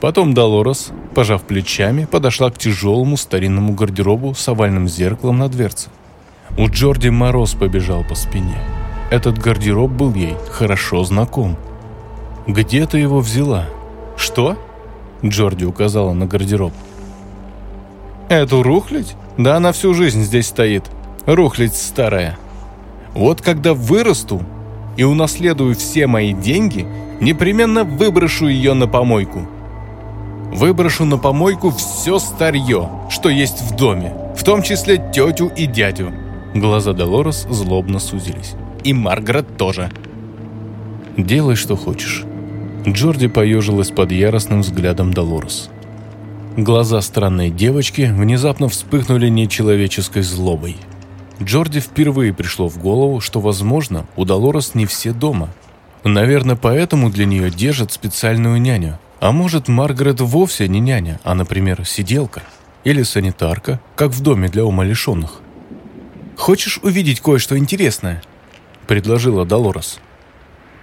Потом Долорес, пожав плечами, подошла к тяжелому старинному гардеробу с овальным зеркалом на дверце. У Джорди мороз побежал по спине. Этот гардероб был ей хорошо знаком. «Где ты его взяла?» «Что?» Джорди указала на гардероб. «Эту рухлядь? Да она всю жизнь здесь стоит. Рухлядь старая. Вот когда вырасту, и унаследую все мои деньги, непременно выброшу ее на помойку. Выброшу на помойку все старье, что есть в доме, в том числе тетю и дядю. Глаза Долорес злобно сузились. И Маргарет тоже. «Делай, что хочешь». Джорди поежилась под яростным взглядом Долорес. Глаза странной девочки внезапно вспыхнули нечеловеческой злобой – Джорди впервые пришло в голову, что, возможно, у Долорес не все дома. Наверное, поэтому для нее держат специальную няню. А может, Маргарет вовсе не няня, а, например, сиделка или санитарка, как в доме для умалишенных. «Хочешь увидеть кое-что интересное?» – предложила Долорес.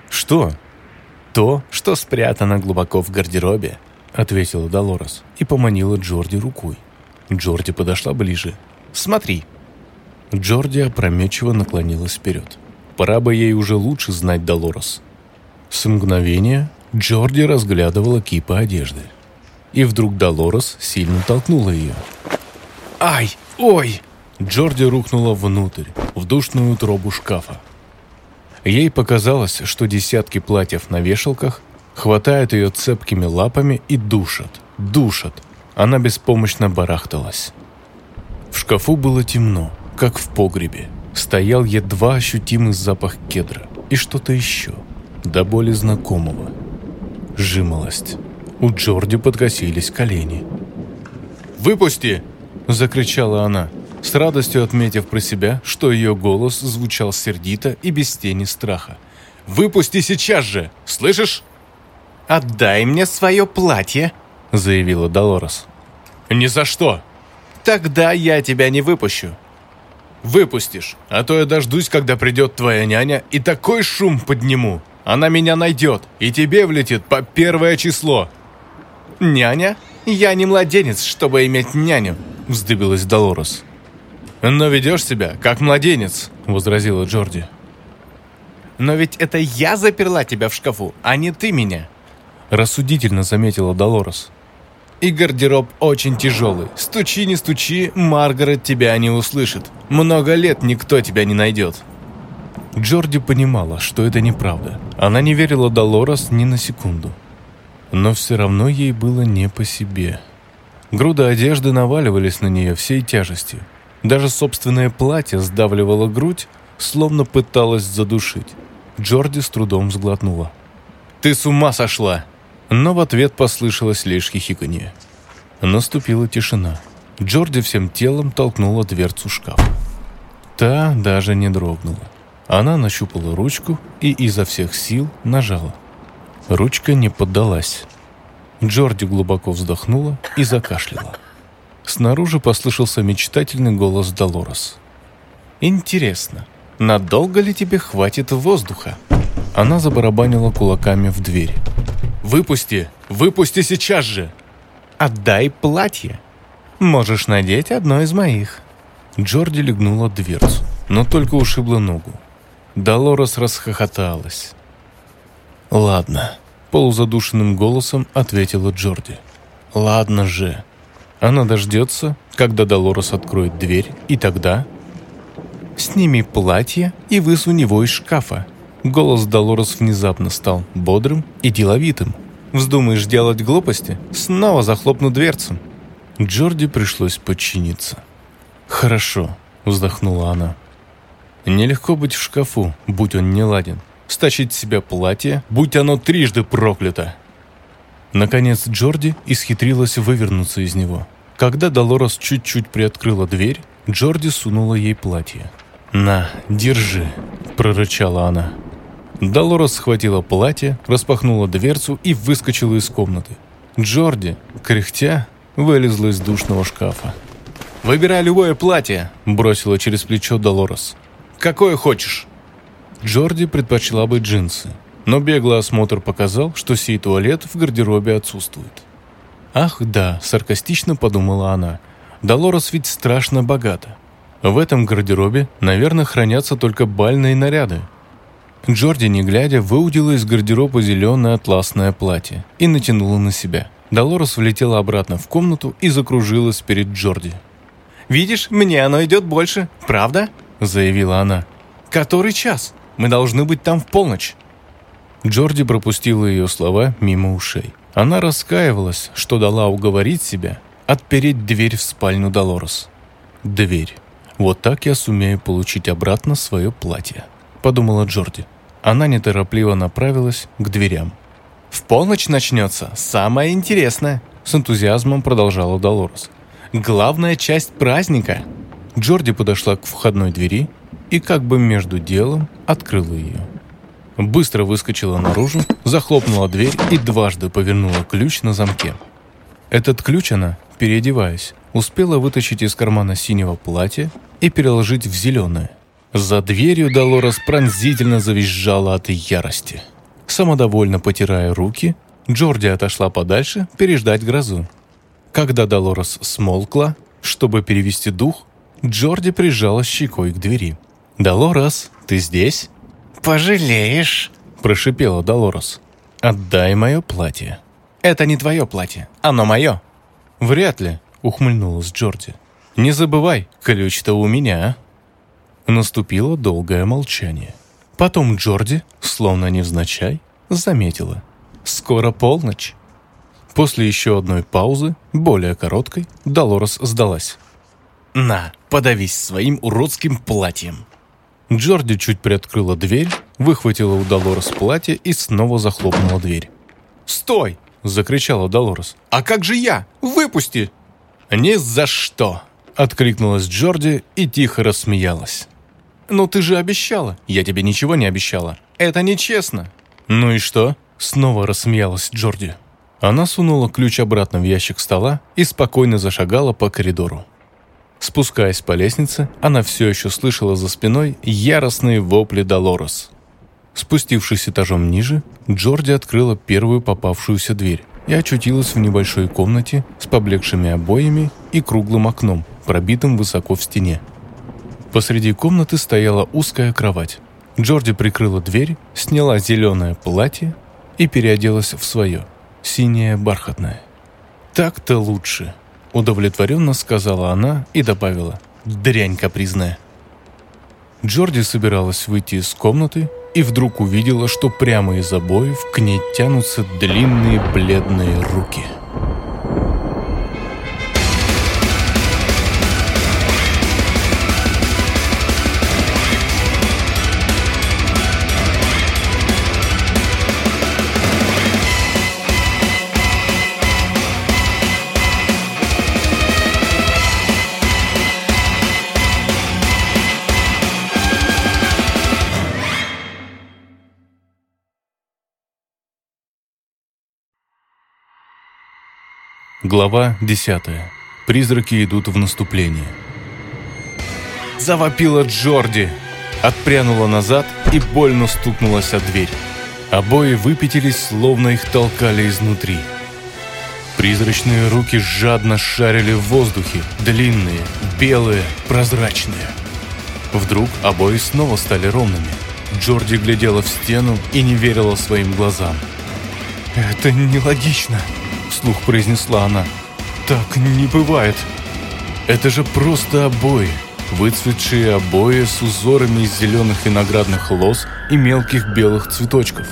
«Что?» «То, что спрятано глубоко в гардеробе», – ответила Долорес и поманила Джорди рукой. Джорди подошла ближе. «Смотри», Джорди опрометчиво наклонилась вперед. Пора бы ей уже лучше знать Долорес. С мгновения Джорди разглядывала кипы одежды. И вдруг Долорес сильно толкнула ее. «Ай! Ой!» Джорди рухнула внутрь, в душную трубу шкафа. Ей показалось, что десятки платьев на вешалках хватают ее цепкими лапами и душат, душат. Она беспомощно барахталась. В шкафу было темно, как в погребе. Стоял едва ощутимый запах кедра и что-то еще, до боли знакомого. Жимолость. У Джорди подкосились колени. «Выпусти!» – закричала она, с радостью отметив про себя, что ее голос звучал сердито и без тени страха. «Выпусти сейчас же! Слышишь?» «Отдай мне свое платье!» – заявила Долорес. «Ни за что!» «Тогда я тебя не выпущу!» «Выпустишь, а то я дождусь, когда придет твоя няня, и такой шум подниму! Она меня найдет, и тебе влетит по первое число!» «Няня? Я не младенец, чтобы иметь няню!» – вздыбилась Долорес. «Но ведешь себя, как младенец», – возразила Джорди. «Но ведь это я заперла тебя в шкафу, а не ты меня», – рассудительно заметила Долорес. «И гардероб очень тяжелый. Стучи, не стучи, Маргарет тебя не услышит. Много лет никто тебя не найдет». Джорди понимала, что это неправда. Она не верила Долорес ни на секунду. Но все равно ей было не по себе. Груда одежды наваливались на нее всей тяжестью. Даже собственное платье сдавливало грудь, словно пыталось задушить. Джорди с трудом сглотнула. «Ты с ума сошла!» Но в ответ послышалось лишь хихиканье. Наступила тишина. Джорди всем телом толкнула дверцу шкафа. Та даже не дрогнула. Она нащупала ручку и изо всех сил нажала. Ручка не поддалась. Джорди глубоко вздохнула и закашляла. Снаружи послышался мечтательный голос Долорес. «Интересно, надолго ли тебе хватит воздуха?» Она забарабанила кулаками в дверь. «Выпусти! Выпусти сейчас же!» «Отдай платье! Можешь надеть одно из моих!» Джорди легнула дверцу, но только ушибла ногу. Долорес расхохоталась. «Ладно», — полузадушенным голосом ответила Джорди. «Ладно же». Она дождется, когда Долорес откроет дверь, и тогда... «Сними платье и высунь его из шкафа». Голос Долорес внезапно стал бодрым и деловитым. «Вздумаешь делать глупости? Снова захлопну дверцу». Джорди пришлось подчиниться. «Хорошо», — вздохнула она. «Нелегко быть в шкафу, будь он не ладен. Стащить с себя платье, будь оно трижды проклято». Наконец Джорди исхитрилась вывернуться из него. Когда Долорес чуть-чуть приоткрыла дверь, Джорди сунула ей платье. «На, держи», – прорычала она. Долорес схватила платье, распахнула дверцу и выскочила из комнаты. Джорди, кряхтя, вылезла из душного шкафа. «Выбирай любое платье», – бросила через плечо Долорес. «Какое хочешь?» Джорди предпочла бы джинсы, но беглый осмотр показал, что сей туалет в гардеробе отсутствует. «Ах да», – саркастично подумала она, – «Долорес ведь страшно богата. В этом гардеробе, наверное, хранятся только бальные наряды». Джорди, не глядя, выудила из гардероба зеленое атласное платье и натянула на себя. Долорес влетела обратно в комнату и закружилась перед Джорди. «Видишь, мне оно идет больше, правда?» – заявила она. «Который час? Мы должны быть там в полночь». Джорди пропустила ее слова мимо ушей. Она раскаивалась, что дала уговорить себя отпереть дверь в спальню Долорес. Дверь. Вот так я сумею получить обратно свое платье, подумала Джорди. Она неторопливо направилась к дверям. «В полночь начнется самое интересное», — с энтузиазмом продолжала Долорес. «Главная часть праздника». Джорди подошла к входной двери и как бы между делом открыла ее. Быстро выскочила наружу, захлопнула дверь и дважды повернула ключ на замке. Этот ключ она, переодеваясь, успела вытащить из кармана синего платья и переложить в зеленое. За дверью Долорес пронзительно завизжала от ярости. Самодовольно потирая руки, Джорди отошла подальше переждать грозу. Когда Долорес смолкла, чтобы перевести дух, Джорди прижала щекой к двери. «Долорес, ты здесь?» «Пожалеешь», – прошипела Долорес. «Отдай мое платье». «Это не твое платье, оно мое». «Вряд ли», — ухмыльнулась Джорди. «Не забывай, ключ-то у меня». Наступило долгое молчание. Потом Джорди, словно невзначай, заметила. «Скоро полночь». После еще одной паузы, более короткой, Долорес сдалась. «На, подавись своим уродским платьем». Джорди чуть приоткрыла дверь, выхватила у Долорес платье и снова захлопнула дверь. «Стой!» — закричала Долорес. «А как же я? Выпусти!» «Ни за что!» — откликнулась Джорди и тихо рассмеялась. «Ну ты же обещала!» «Я тебе ничего не обещала. Это нечестно!» «Ну и что?» — снова рассмеялась Джорди. Она сунула ключ обратно в ящик стола и спокойно зашагала по коридору. Спускаясь по лестнице, она все еще слышала за спиной яростные вопли Долорес. Спустившись этажом ниже, Джорди открыла первую попавшуюся дверь и очутилась в небольшой комнате с поблекшими обоями и круглым окном, пробитым высоко в стене. Посреди комнаты стояла узкая кровать. Джорди прикрыла дверь, сняла зеленое платье и переоделась в свое, синее бархатное. «Так-то лучше», — удовлетворенно сказала она и добавила «дрянь капризная». Джорди собиралась выйти из комнаты и вдруг увидела, что прямо из обоев к ней тянутся длинные бледные руки. Глава 10. Призраки идут в наступление. Завопила Джорди. Отпрянула назад и больно стукнулась о дверь. Обои выпятились, словно их толкали изнутри. Призрачные руки жадно шарили в воздухе, длинные, белые, прозрачные. Вдруг обои снова стали ровными. Джорди глядела в стену и не верила своим глазам. «Это нелогично», вслух произнесла она. «Так не бывает. Это же просто обои. Выцветшие обои с узорами из зеленых виноградных лоз и мелких белых цветочков.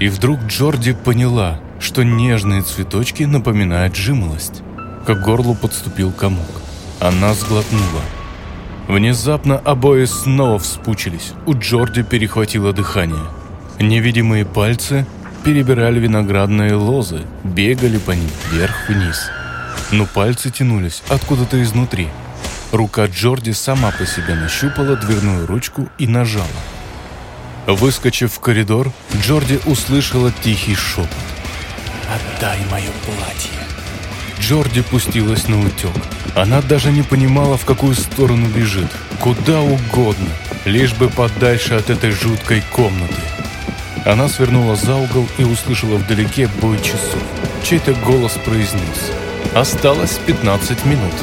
И вдруг Джорди поняла, что нежные цветочки напоминают жимолость. К горлу подступил комок. Она сглотнула. Внезапно обои снова вспучились. У Джорди перехватило дыхание. Невидимые пальцы перебирали виноградные лозы, бегали по ним вверх-вниз. Но пальцы тянулись откуда-то изнутри. Рука Джорди сама по себе нащупала дверную ручку и нажала. Выскочив в коридор, Джорди услышала тихий шепот. «Отдай мое платье!» Джорди пустилась на утек. Она даже не понимала, в какую сторону бежит. Куда угодно, лишь бы подальше от этой жуткой комнаты. Она свернула за угол и услышала вдалеке бой часов. Чей-то голос произнес «Осталось 15 минут».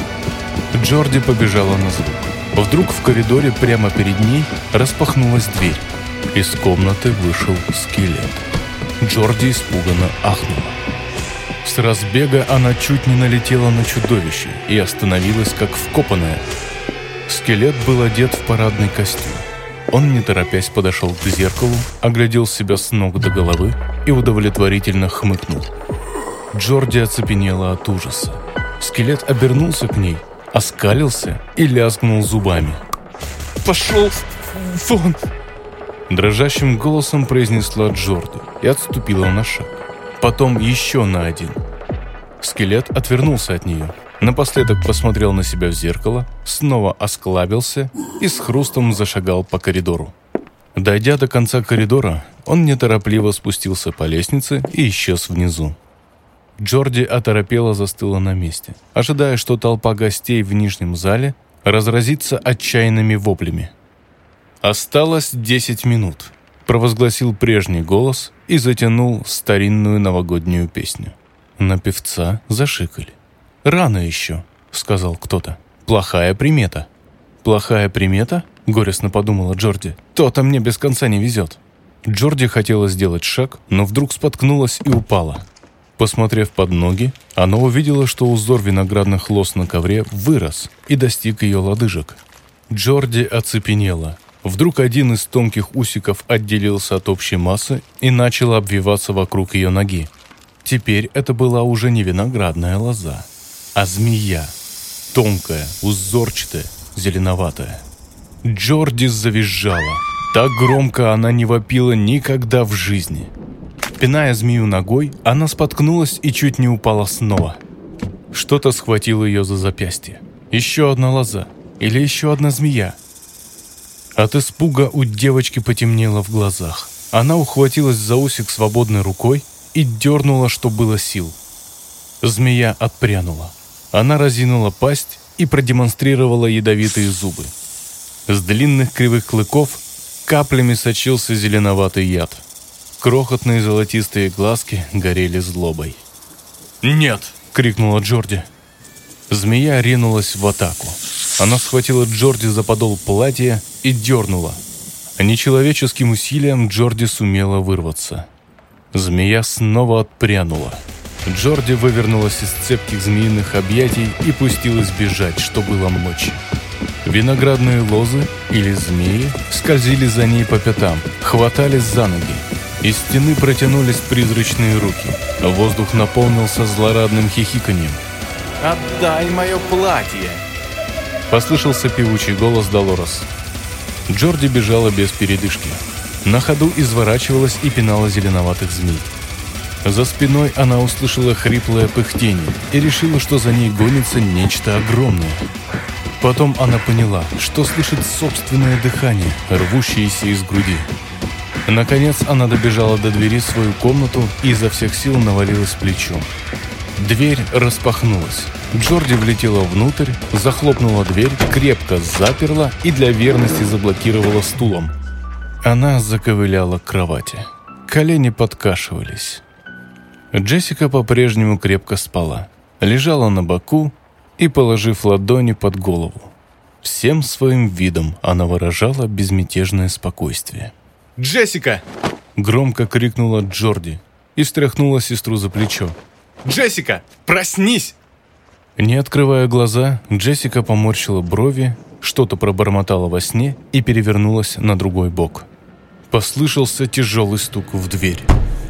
Джорди побежала на звук. Вдруг в коридоре прямо перед ней распахнулась дверь. Из комнаты вышел скелет. Джорди испуганно ахнула. С разбега она чуть не налетела на чудовище и остановилась как вкопанная. Скелет был одет в парадный костюм. Он, не торопясь, подошел к зеркалу, оглядел себя с ног до головы и удовлетворительно хмыкнул. Джорди оцепенела от ужаса. Скелет обернулся к ней, оскалился и лязгнул зубами. «Пошел вон!» Дрожащим голосом произнесла Джорди и отступила на шаг. Потом еще на один. Скелет отвернулся от нее, Напоследок посмотрел на себя в зеркало, снова осклабился и с хрустом зашагал по коридору. Дойдя до конца коридора, он неторопливо спустился по лестнице и исчез внизу. Джорди оторопело застыла на месте, ожидая, что толпа гостей в нижнем зале разразится отчаянными воплями. «Осталось десять минут», – провозгласил прежний голос и затянул старинную новогоднюю песню. На певца зашикали. «Рано еще», — сказал кто-то. «Плохая примета». «Плохая примета?» — горестно подумала Джорди. «То-то мне без конца не везет». Джорди хотела сделать шаг, но вдруг споткнулась и упала. Посмотрев под ноги, она увидела, что узор виноградных лоз на ковре вырос и достиг ее лодыжек. Джорди оцепенела. Вдруг один из тонких усиков отделился от общей массы и начал обвиваться вокруг ее ноги. Теперь это была уже не виноградная лоза, а змея. Тонкая, узорчатая, зеленоватая. Джорди завизжала. Так громко она не вопила никогда в жизни. Пиная змею ногой, она споткнулась и чуть не упала снова. Что-то схватило ее за запястье. Еще одна лоза. Или еще одна змея. От испуга у девочки потемнело в глазах. Она ухватилась за усик свободной рукой и дернула, что было сил. Змея отпрянула. Она разинула пасть и продемонстрировала ядовитые зубы. С длинных кривых клыков каплями сочился зеленоватый яд. Крохотные золотистые глазки горели злобой. «Нет!» — крикнула Джорди. Змея ринулась в атаку. Она схватила Джорди за подол платья и дернула. Нечеловеческим усилием Джорди сумела вырваться. Змея снова отпрянула. Джорди вывернулась из цепких змеиных объятий и пустилась бежать, что было мочи. Виноградные лозы или змеи скользили за ней по пятам, хватались за ноги. Из стены протянулись призрачные руки. Воздух наполнился злорадным хихиканьем. «Отдай мое платье!» Послышался певучий голос Долорес. Джорди бежала без передышки. На ходу изворачивалась и пинала зеленоватых змей. За спиной она услышала хриплое пыхтение и решила, что за ней гонится нечто огромное. Потом она поняла, что слышит собственное дыхание, рвущееся из груди. Наконец она добежала до двери в свою комнату и изо всех сил навалилась плечом. Дверь распахнулась. Джорди влетела внутрь, захлопнула дверь, крепко заперла и для верности заблокировала стулом. Она заковыляла к кровати. Колени подкашивались. Джессика по-прежнему крепко спала. Лежала на боку и положив ладони под голову. Всем своим видом она выражала безмятежное спокойствие. «Джессика!» Громко крикнула Джорди и встряхнула сестру за плечо. «Джессика, проснись!» Не открывая глаза, Джессика поморщила брови, что-то пробормотала во сне и перевернулась на другой бок. Послышался тяжелый стук в дверь.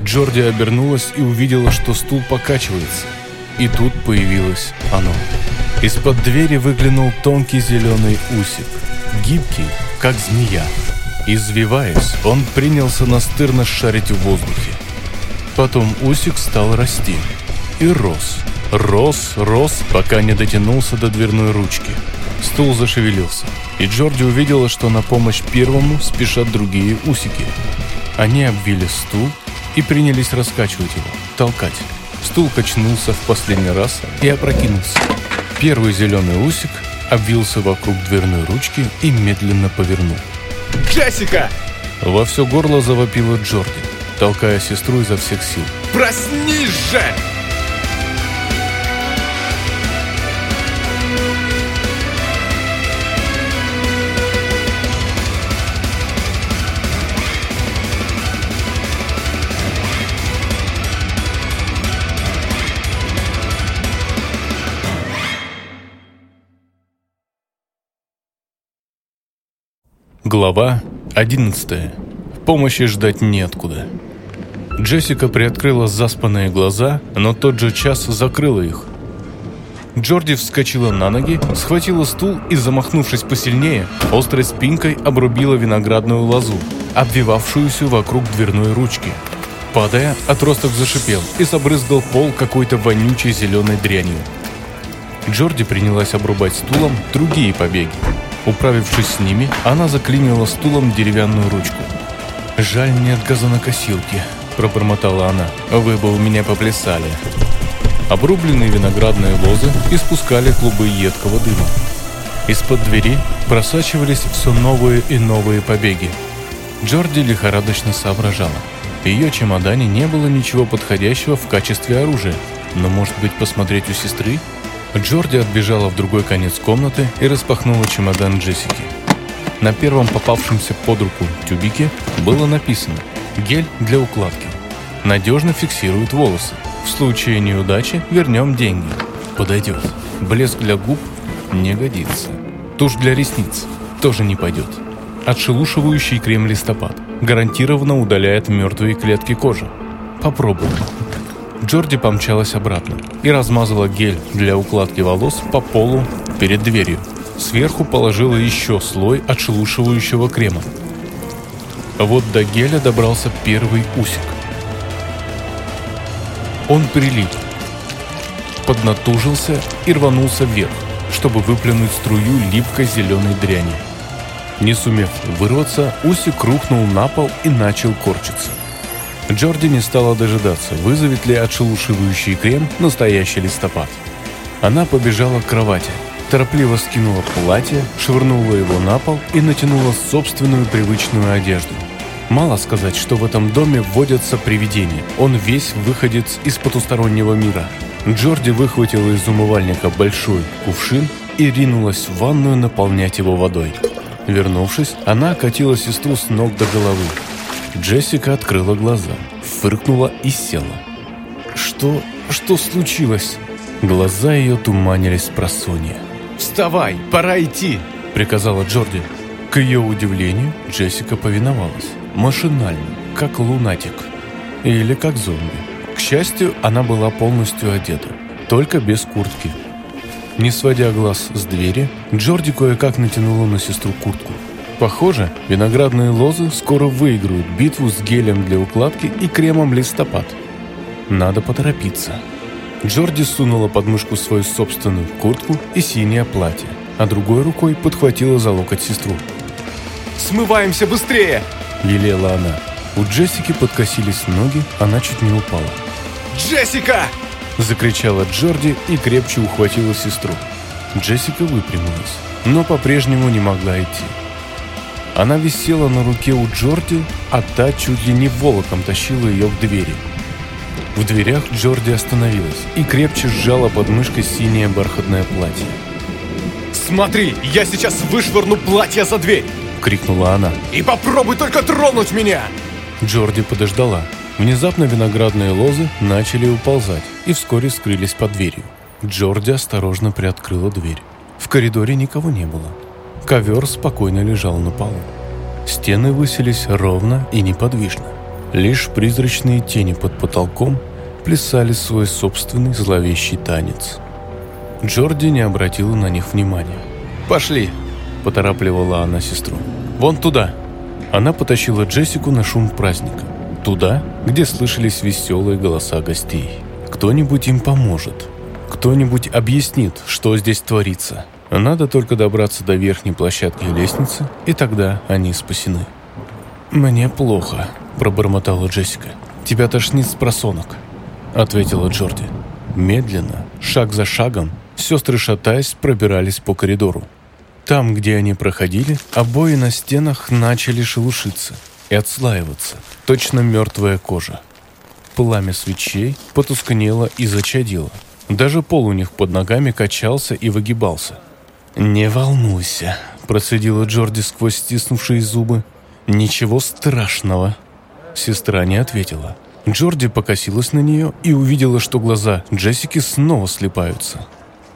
Джорди обернулась и увидела, что стул покачивается. И тут появилось оно. Из-под двери выглянул тонкий зеленый усик, гибкий, как змея. Извиваясь, он принялся настырно шарить в воздухе. Потом усик стал расти. И рос. Рос, рос, пока не дотянулся до дверной ручки. Стул зашевелился, и Джорди увидела, что на помощь первому спешат другие усики. Они обвили стул и принялись раскачивать его, толкать. Стул качнулся в последний раз и опрокинулся. Первый зеленый усик обвился вокруг дверной ручки и медленно повернул. «Джессика!» Во все горло завопила Джорди, толкая сестру изо всех сил. «Проснись же!» Глава 11. Помощи ждать неоткуда. Джессика приоткрыла заспанные глаза, но тот же час закрыла их. Джорди вскочила на ноги, схватила стул и, замахнувшись посильнее, острой спинкой обрубила виноградную лозу, обвивавшуюся вокруг дверной ручки. Падая, отросток зашипел и забрызгал пол какой-то вонючей зеленой дрянью. Джорди принялась обрубать стулом другие побеги. Управившись с ними, она заклинила стулом деревянную ручку. «Жаль, нет газонокосилки», – пробормотала она. «Вы бы у меня поплясали». Обрубленные виноградные лозы испускали клубы едкого дыма. Из-под двери просачивались все новые и новые побеги. Джорди лихорадочно соображала. В ее чемодане не было ничего подходящего в качестве оружия. Но, может быть, посмотреть у сестры? Джорди отбежала в другой конец комнаты и распахнула чемодан Джессики. На первом попавшемся под руку тюбике было написано Гель для укладки. Надежно фиксирует волосы. В случае неудачи вернем деньги. Подойдет. Блеск для губ не годится. Тушь для ресниц тоже не пойдет. Отшелушивающий крем листопад гарантированно удаляет мертвые клетки кожи. Попробуем. Джорди помчалась обратно и размазала гель для укладки волос по полу перед дверью. Сверху положила еще слой отшелушивающего крема. Вот до геля добрался первый усик. Он прилип, поднатужился и рванулся вверх, чтобы выплюнуть струю липкой зеленой дряни. Не сумев вырваться, усик рухнул на пол и начал корчиться. Джорди не стала дожидаться, вызовет ли отшелушивающий крем настоящий листопад. Она побежала к кровати, торопливо скинула платье, швырнула его на пол и натянула собственную привычную одежду. Мало сказать, что в этом доме водятся привидения. Он весь выходец из потустороннего мира. Джорди выхватила из умывальника большой кувшин и ринулась в ванную наполнять его водой. Вернувшись, она окатила сестру с ног до головы. Джессика открыла глаза, фыркнула и села. «Что... что случилось?» Глаза ее туманились с просонья. «Вставай, пора идти!» — приказала Джорди. К ее удивлению, Джессика повиновалась. Машинально, как лунатик. Или как зомби. К счастью, она была полностью одета, только без куртки. Не сводя глаз с двери, Джорди кое-как натянула на сестру куртку. Похоже, виноградные лозы скоро выиграют битву с гелем для укладки и кремом листопад. Надо поторопиться. Джорди сунула под мышку свою собственную куртку и синее платье, а другой рукой подхватила за локоть сестру. «Смываемся быстрее!» – велела она. У Джессики подкосились ноги, она чуть не упала. «Джессика!» – закричала Джорди и крепче ухватила сестру. Джессика выпрямилась, но по-прежнему не могла идти. Она висела на руке у Джорди, а та чуть ли не волоком тащила ее к двери. В дверях Джорди остановилась и крепче сжала под мышкой синее бархатное платье. «Смотри, я сейчас вышвырну платье за дверь!» — крикнула она. «И попробуй только тронуть меня!» Джорди подождала. Внезапно виноградные лозы начали уползать и вскоре скрылись под дверью. Джорди осторожно приоткрыла дверь. В коридоре никого не было. Ковер спокойно лежал на полу. Стены высились ровно и неподвижно. Лишь призрачные тени под потолком плясали свой собственный зловещий танец. Джорди не обратила на них внимания. «Пошли!» – поторапливала она сестру. «Вон туда!» Она потащила Джессику на шум праздника. Туда, где слышались веселые голоса гостей. Кто-нибудь им поможет. Кто-нибудь объяснит, что здесь творится. Надо только добраться до верхней площадки лестницы, и тогда они спасены. «Мне плохо», – пробормотала Джессика. «Тебя тошнит с просонок», – ответила Джорди. Медленно, шаг за шагом, сестры шатаясь пробирались по коридору. Там, где они проходили, обои на стенах начали шелушиться и отслаиваться, точно мертвая кожа. Пламя свечей потускнело и зачадило. Даже пол у них под ногами качался и выгибался. «Не волнуйся», – процедила Джорди сквозь стиснувшие зубы. «Ничего страшного». Сестра не ответила. Джорди покосилась на нее и увидела, что глаза Джессики снова слепаются.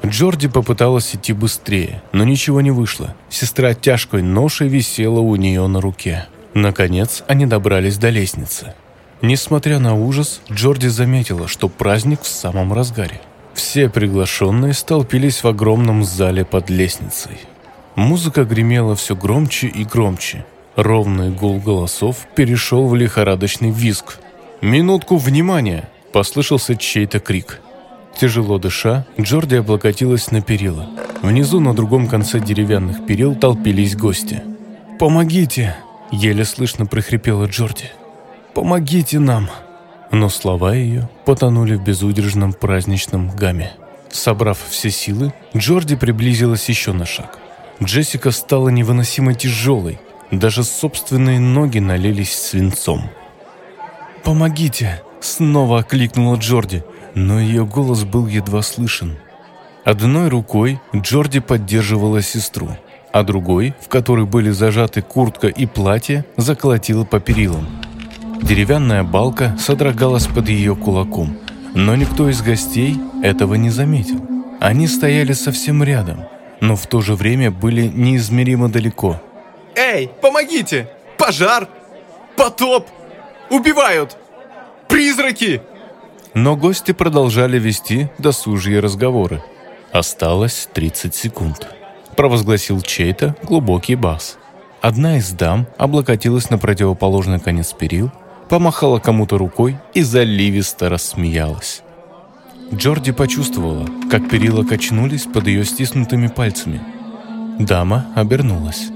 Джорди попыталась идти быстрее, но ничего не вышло. Сестра тяжкой ношей висела у нее на руке. Наконец, они добрались до лестницы. Несмотря на ужас, Джорди заметила, что праздник в самом разгаре. Все приглашенные столпились в огромном зале под лестницей. Музыка гремела все громче и громче. Ровный гул голосов перешел в лихорадочный визг. «Минутку внимания!» – послышался чей-то крик. Тяжело дыша, Джорди облокотилась на перила. Внизу на другом конце деревянных перил толпились гости. «Помогите!» – еле слышно прохрипела Джорди. «Помогите нам!» Но слова ее потонули в безудержном праздничном гамме. Собрав все силы, Джорди приблизилась еще на шаг. Джессика стала невыносимо тяжелой, даже собственные ноги налились свинцом. «Помогите!» – снова окликнула Джорди, но ее голос был едва слышен. Одной рукой Джорди поддерживала сестру, а другой, в которой были зажаты куртка и платье, заколотила по перилам. Деревянная балка содрогалась под ее кулаком, но никто из гостей этого не заметил. Они стояли совсем рядом, но в то же время были неизмеримо далеко. «Эй, помогите! Пожар! Потоп! Убивают! Призраки!» Но гости продолжали вести досужие разговоры. Осталось 30 секунд. Провозгласил чей-то глубокий бас. Одна из дам облокотилась на противоположный конец перил, помахала кому-то рукой и заливисто рассмеялась. Джорди почувствовала, как перила качнулись под ее стиснутыми пальцами. Дама обернулась.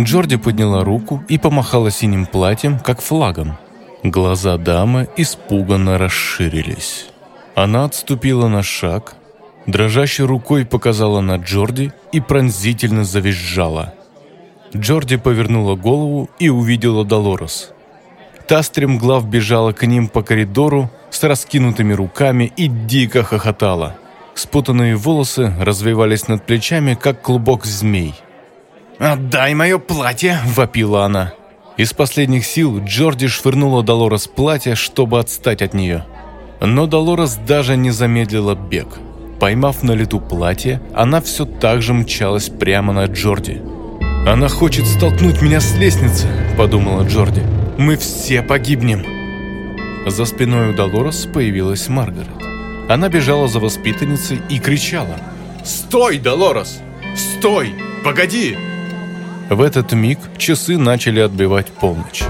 Джорди подняла руку и помахала синим платьем, как флагом. Глаза дамы испуганно расширились. Она отступила на шаг, дрожащей рукой показала на Джорди и пронзительно завизжала. Джорди повернула голову и увидела Долорес. Та стремглав бежала к ним по коридору с раскинутыми руками и дико хохотала. Спутанные волосы развивались над плечами, как клубок змей. «Отдай мое платье!» – вопила она. Из последних сил Джорди швырнула Долорес платье, чтобы отстать от нее. Но Долорес даже не замедлила бег. Поймав на лету платье, она все так же мчалась прямо на Джорди. «Она хочет столкнуть меня с лестницы», – подумала Джорди. «Мы все погибнем». За спиной у Долорес появилась Маргарет. Она бежала за воспитанницей и кричала. «Стой, Долорес! Стой! Погоди!» В этот миг часы начали отбивать полночь.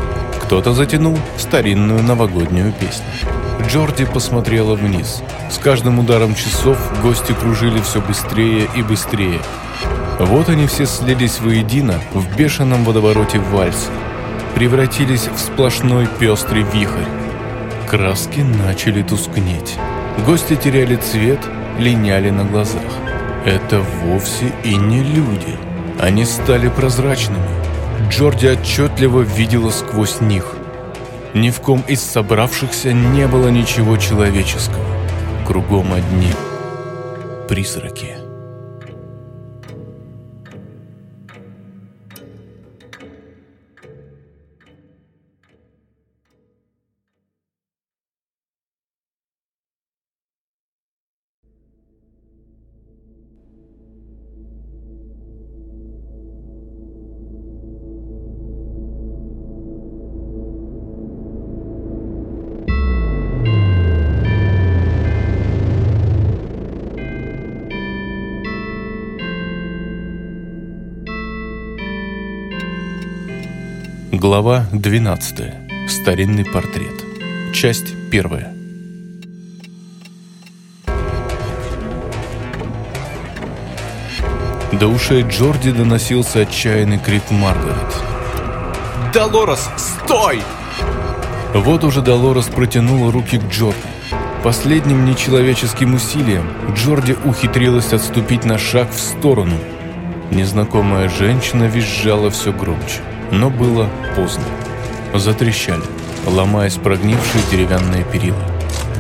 Кто-то затянул старинную новогоднюю песню. Джорди посмотрела вниз. С каждым ударом часов гости кружили все быстрее и быстрее. Вот они все слились воедино в бешеном водовороте вальса. Превратились в сплошной пестрый вихрь. Краски начали тускнеть. Гости теряли цвет, линяли на глазах. Это вовсе и не люди. Они стали прозрачными. Джорди отчетливо видела сквозь них. Ни в ком из собравшихся не было ничего человеческого. Кругом одни призраки. Глава 12. Старинный портрет. Часть 1. До ушей Джорди доносился отчаянный крик Маргарет. «Долорес, стой!» Вот уже Долорес протянула руки к Джорди. Последним нечеловеческим усилием Джорди ухитрилась отступить на шаг в сторону. Незнакомая женщина визжала все громче но было поздно. Затрещали, ломаясь прогнившие деревянные перила.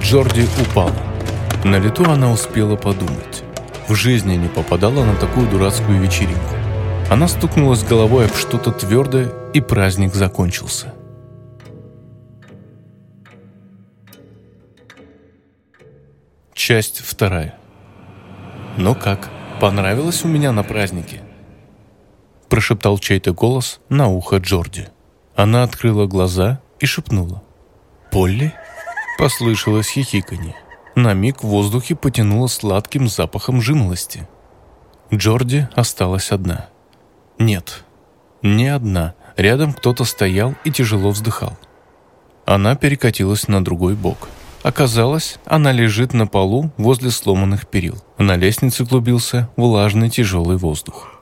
Джорди упала. На лету она успела подумать. В жизни не попадала на такую дурацкую вечеринку. Она стукнулась головой об что-то твердое, и праздник закончился. Часть вторая. Ну как, понравилось у меня на празднике? Прошептал чей-то голос на ухо Джорди. Она открыла глаза и шепнула. «Полли?» Послышалось хихиканье. На миг в воздухе потянуло сладким запахом жимолости. Джорди осталась одна. Нет, не одна. Рядом кто-то стоял и тяжело вздыхал. Она перекатилась на другой бок. Оказалось, она лежит на полу возле сломанных перил. На лестнице клубился влажный тяжелый воздух.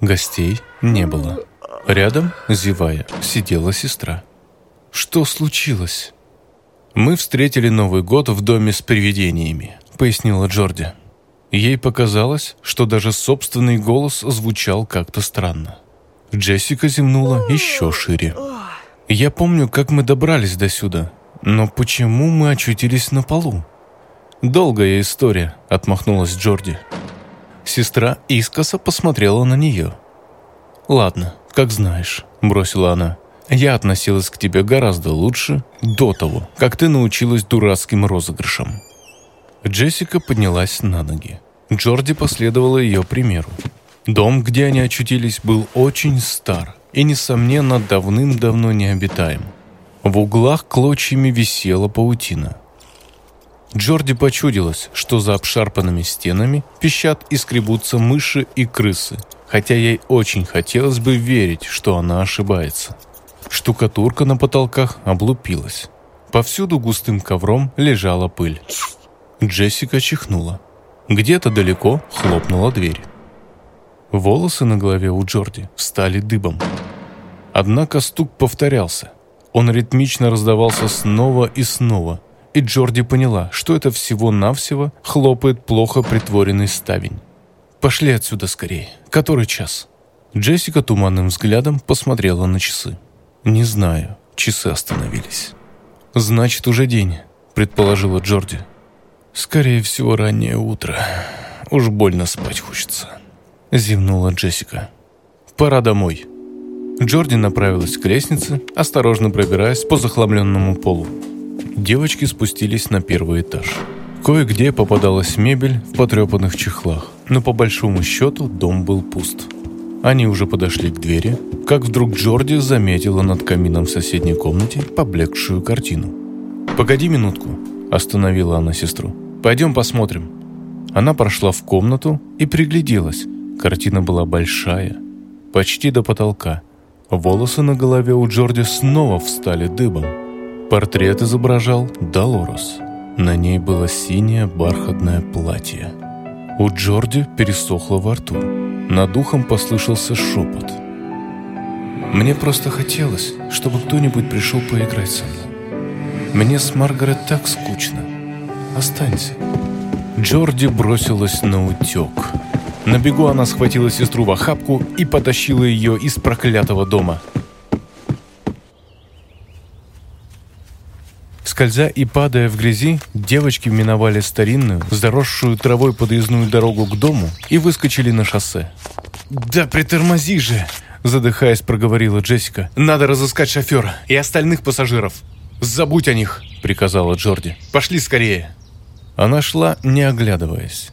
Гостей не было. Рядом, зевая, сидела сестра. «Что случилось?» «Мы встретили Новый год в доме с привидениями», — пояснила Джорди. Ей показалось, что даже собственный голос звучал как-то странно. Джессика зевнула еще шире. «Я помню, как мы добрались до сюда, но почему мы очутились на полу?» «Долгая история», — отмахнулась Джорди. Сестра искоса посмотрела на нее. «Ладно, как знаешь», — бросила она. Я относилась к тебе гораздо лучше до того, как ты научилась дурацким розыгрышам». Джессика поднялась на ноги. Джорди последовала ее примеру. Дом, где они очутились, был очень стар и, несомненно, давным-давно необитаем. В углах клочьями висела паутина. Джорди почудилось, что за обшарпанными стенами пищат и скребутся мыши и крысы, хотя ей очень хотелось бы верить, что она ошибается. Штукатурка на потолках облупилась. Повсюду густым ковром лежала пыль. Джессика чихнула. Где-то далеко хлопнула дверь. Волосы на голове у Джорди встали дыбом. Однако стук повторялся. Он ритмично раздавался снова и снова, и Джорди поняла, что это всего-навсего хлопает плохо притворенный ставень. «Пошли отсюда скорее. Который час?» Джессика туманным взглядом посмотрела на часы. «Не знаю. Часы остановились». «Значит, уже день», — предположила Джорди. «Скорее всего, раннее утро. Уж больно спать хочется», — зевнула Джессика. «Пора домой». Джорди направилась к лестнице, осторожно пробираясь по захламленному полу. Девочки спустились на первый этаж. Кое-где попадалась мебель в потрепанных чехлах, но по большому счету дом был пуст. Они уже подошли к двери, как вдруг Джорди заметила над камином в соседней комнате поблекшую картину. «Погоди минутку», – остановила она сестру. «Пойдем посмотрим». Она прошла в комнату и пригляделась. Картина была большая, почти до потолка. Волосы на голове у Джорди снова встали дыбом. Портрет изображал Долорес. На ней было синее бархатное платье. У Джорди пересохло во рту. Над духом послышался шепот. «Мне просто хотелось, чтобы кто-нибудь пришел поиграть со мной. Мне с Маргарет так скучно. Останься». Джорди бросилась на утек. На бегу она схватила сестру в охапку и потащила ее из проклятого дома – Скользя и падая в грязи, девочки миновали старинную, заросшую травой подъездную дорогу к дому и выскочили на шоссе. «Да притормози же!» – задыхаясь, проговорила Джессика. «Надо разыскать шофера и остальных пассажиров. Забудь о них!» – приказала Джорди. «Пошли скорее!» Она шла, не оглядываясь,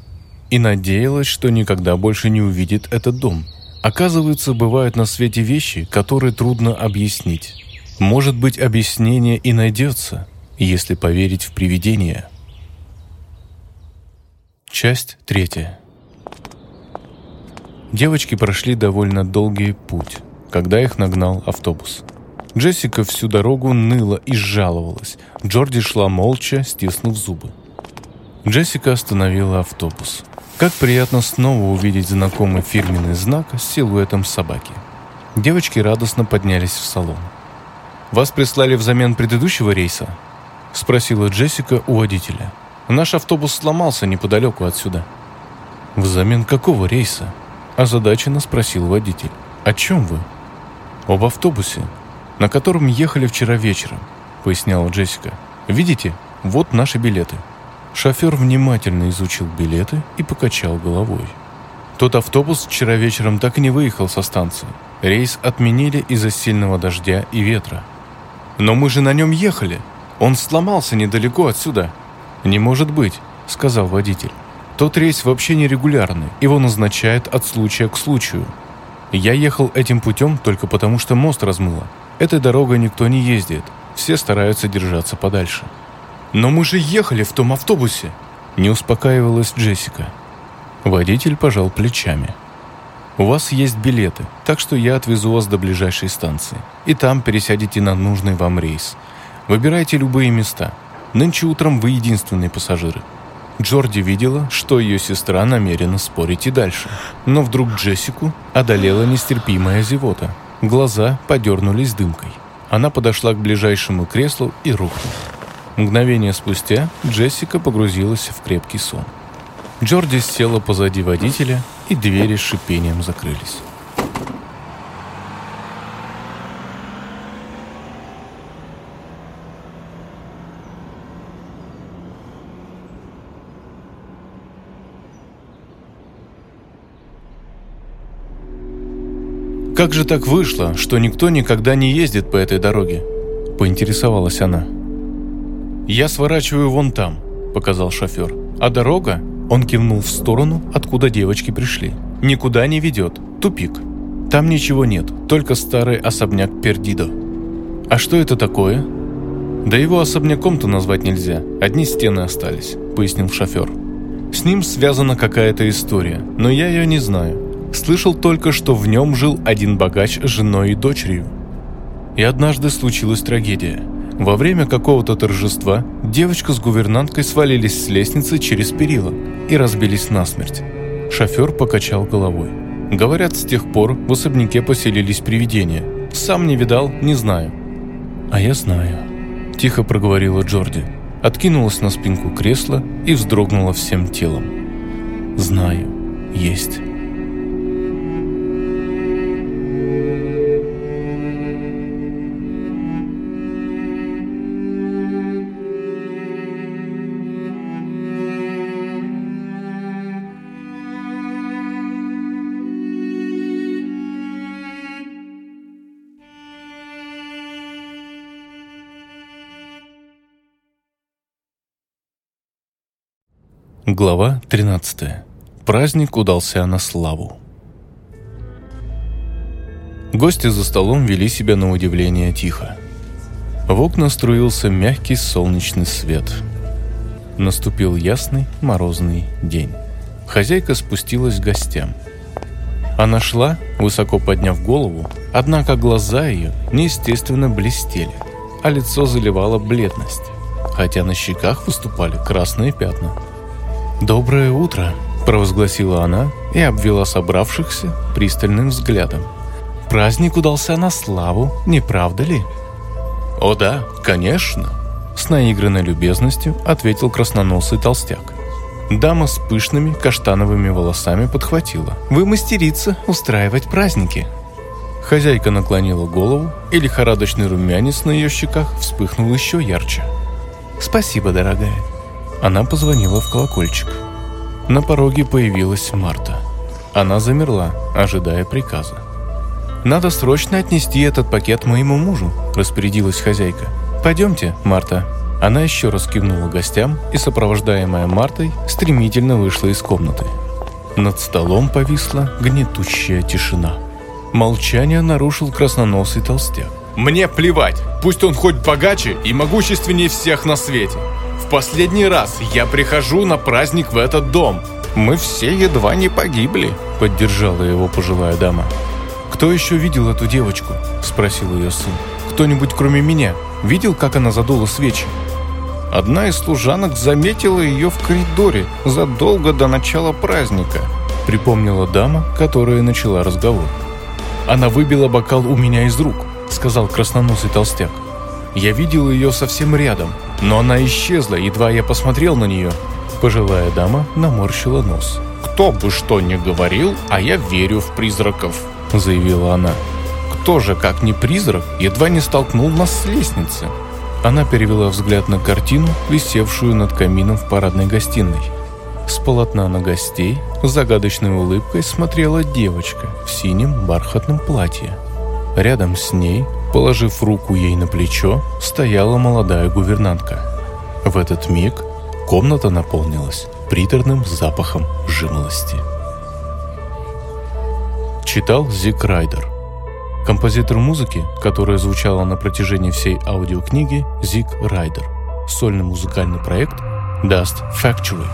и надеялась, что никогда больше не увидит этот дом. Оказывается, бывают на свете вещи, которые трудно объяснить. Может быть, объяснение и найдется, если поверить в привидения. Часть третья. Девочки прошли довольно долгий путь, когда их нагнал автобус. Джессика всю дорогу ныла и жаловалась. Джорди шла молча, стиснув зубы. Джессика остановила автобус. Как приятно снова увидеть знакомый фирменный знак с силуэтом собаки. Девочки радостно поднялись в салон. «Вас прислали взамен предыдущего рейса?» — спросила Джессика у водителя. «Наш автобус сломался неподалеку отсюда». «Взамен какого рейса?» — озадаченно спросил водитель. «О чем вы?» «Об автобусе, на котором ехали вчера вечером», — поясняла Джессика. «Видите, вот наши билеты». Шофер внимательно изучил билеты и покачал головой. Тот автобус вчера вечером так и не выехал со станции. Рейс отменили из-за сильного дождя и ветра. «Но мы же на нем ехали», он сломался недалеко отсюда». «Не может быть», — сказал водитель. «Тот рейс вообще нерегулярный, его назначают от случая к случаю. Я ехал этим путем только потому, что мост размыло. Этой дорогой никто не ездит, все стараются держаться подальше». «Но мы же ехали в том автобусе!» Не успокаивалась Джессика. Водитель пожал плечами. «У вас есть билеты, так что я отвезу вас до ближайшей станции. И там пересядете на нужный вам рейс. Выбирайте любые места. Нынче утром вы единственные пассажиры. Джорди видела, что ее сестра намерена спорить и дальше. Но вдруг Джессику одолела нестерпимая зевота. Глаза подернулись дымкой. Она подошла к ближайшему креслу и рухнула. Мгновение спустя Джессика погрузилась в крепкий сон. Джорди села позади водителя, и двери с шипением закрылись. «Как же так вышло, что никто никогда не ездит по этой дороге?» – поинтересовалась она. «Я сворачиваю вон там», – показал шофер. «А дорога?» – он кивнул в сторону, откуда девочки пришли. «Никуда не ведет. Тупик. Там ничего нет, только старый особняк Пердидо». «А что это такое?» «Да его особняком-то назвать нельзя. Одни стены остались», – пояснил шофер. «С ним связана какая-то история, но я ее не знаю. Слышал только, что в нем жил один богач с женой и дочерью. И однажды случилась трагедия. Во время какого-то торжества девочка с гувернанткой свалились с лестницы через перила и разбились насмерть. Шофер покачал головой. Говорят, с тех пор в особняке поселились привидения. Сам не видал, не знаю. А я знаю. Тихо проговорила Джорди. Откинулась на спинку кресла и вздрогнула всем телом. Знаю, есть. Глава 13. Праздник удался на славу. Гости за столом вели себя на удивление тихо. В окна струился мягкий солнечный свет. Наступил ясный морозный день. Хозяйка спустилась к гостям. Она шла, высоко подняв голову, однако глаза ее неестественно блестели, а лицо заливало бледность, хотя на щеках выступали красные пятна – «Доброе утро», – провозгласила она и обвела собравшихся пристальным взглядом. «Праздник удался на славу, не правда ли?» «О да, конечно», – с наигранной любезностью ответил красноносый толстяк. Дама с пышными каштановыми волосами подхватила. «Вы мастерица устраивать праздники». Хозяйка наклонила голову, и лихорадочный румянец на ее щеках вспыхнул еще ярче. «Спасибо, дорогая. Она позвонила в колокольчик. На пороге появилась Марта. Она замерла, ожидая приказа. «Надо срочно отнести этот пакет моему мужу», – распорядилась хозяйка. «Пойдемте, Марта». Она еще раз кивнула гостям и, сопровождаемая Мартой, стремительно вышла из комнаты. Над столом повисла гнетущая тишина. Молчание нарушил красноносый толстяк. «Мне плевать, пусть он хоть богаче и могущественнее всех на свете последний раз я прихожу на праздник в этот дом. Мы все едва не погибли», — поддержала его пожилая дама. «Кто еще видел эту девочку?» — спросил ее сын. «Кто-нибудь кроме меня видел, как она задула свечи?» Одна из служанок заметила ее в коридоре задолго до начала праздника, припомнила дама, которая начала разговор. «Она выбила бокал у меня из рук», — сказал красноносый толстяк. «Я видел ее совсем рядом, но она исчезла, едва я посмотрел на нее. Пожилая дама наморщила нос. «Кто бы что ни говорил, а я верю в призраков», — заявила она. «Кто же, как не призрак, едва не столкнул нас с лестницы?» Она перевела взгляд на картину, висевшую над камином в парадной гостиной. С полотна на гостей с загадочной улыбкой смотрела девочка в синем бархатном платье. Рядом с ней Положив руку ей на плечо, стояла молодая гувернантка. В этот миг комната наполнилась приторным запахом жимолости. Читал Зик Райдер. Композитор музыки, которая звучала на протяжении всей аудиокниги, Зик Райдер. Сольный музыкальный проект Dust Factory.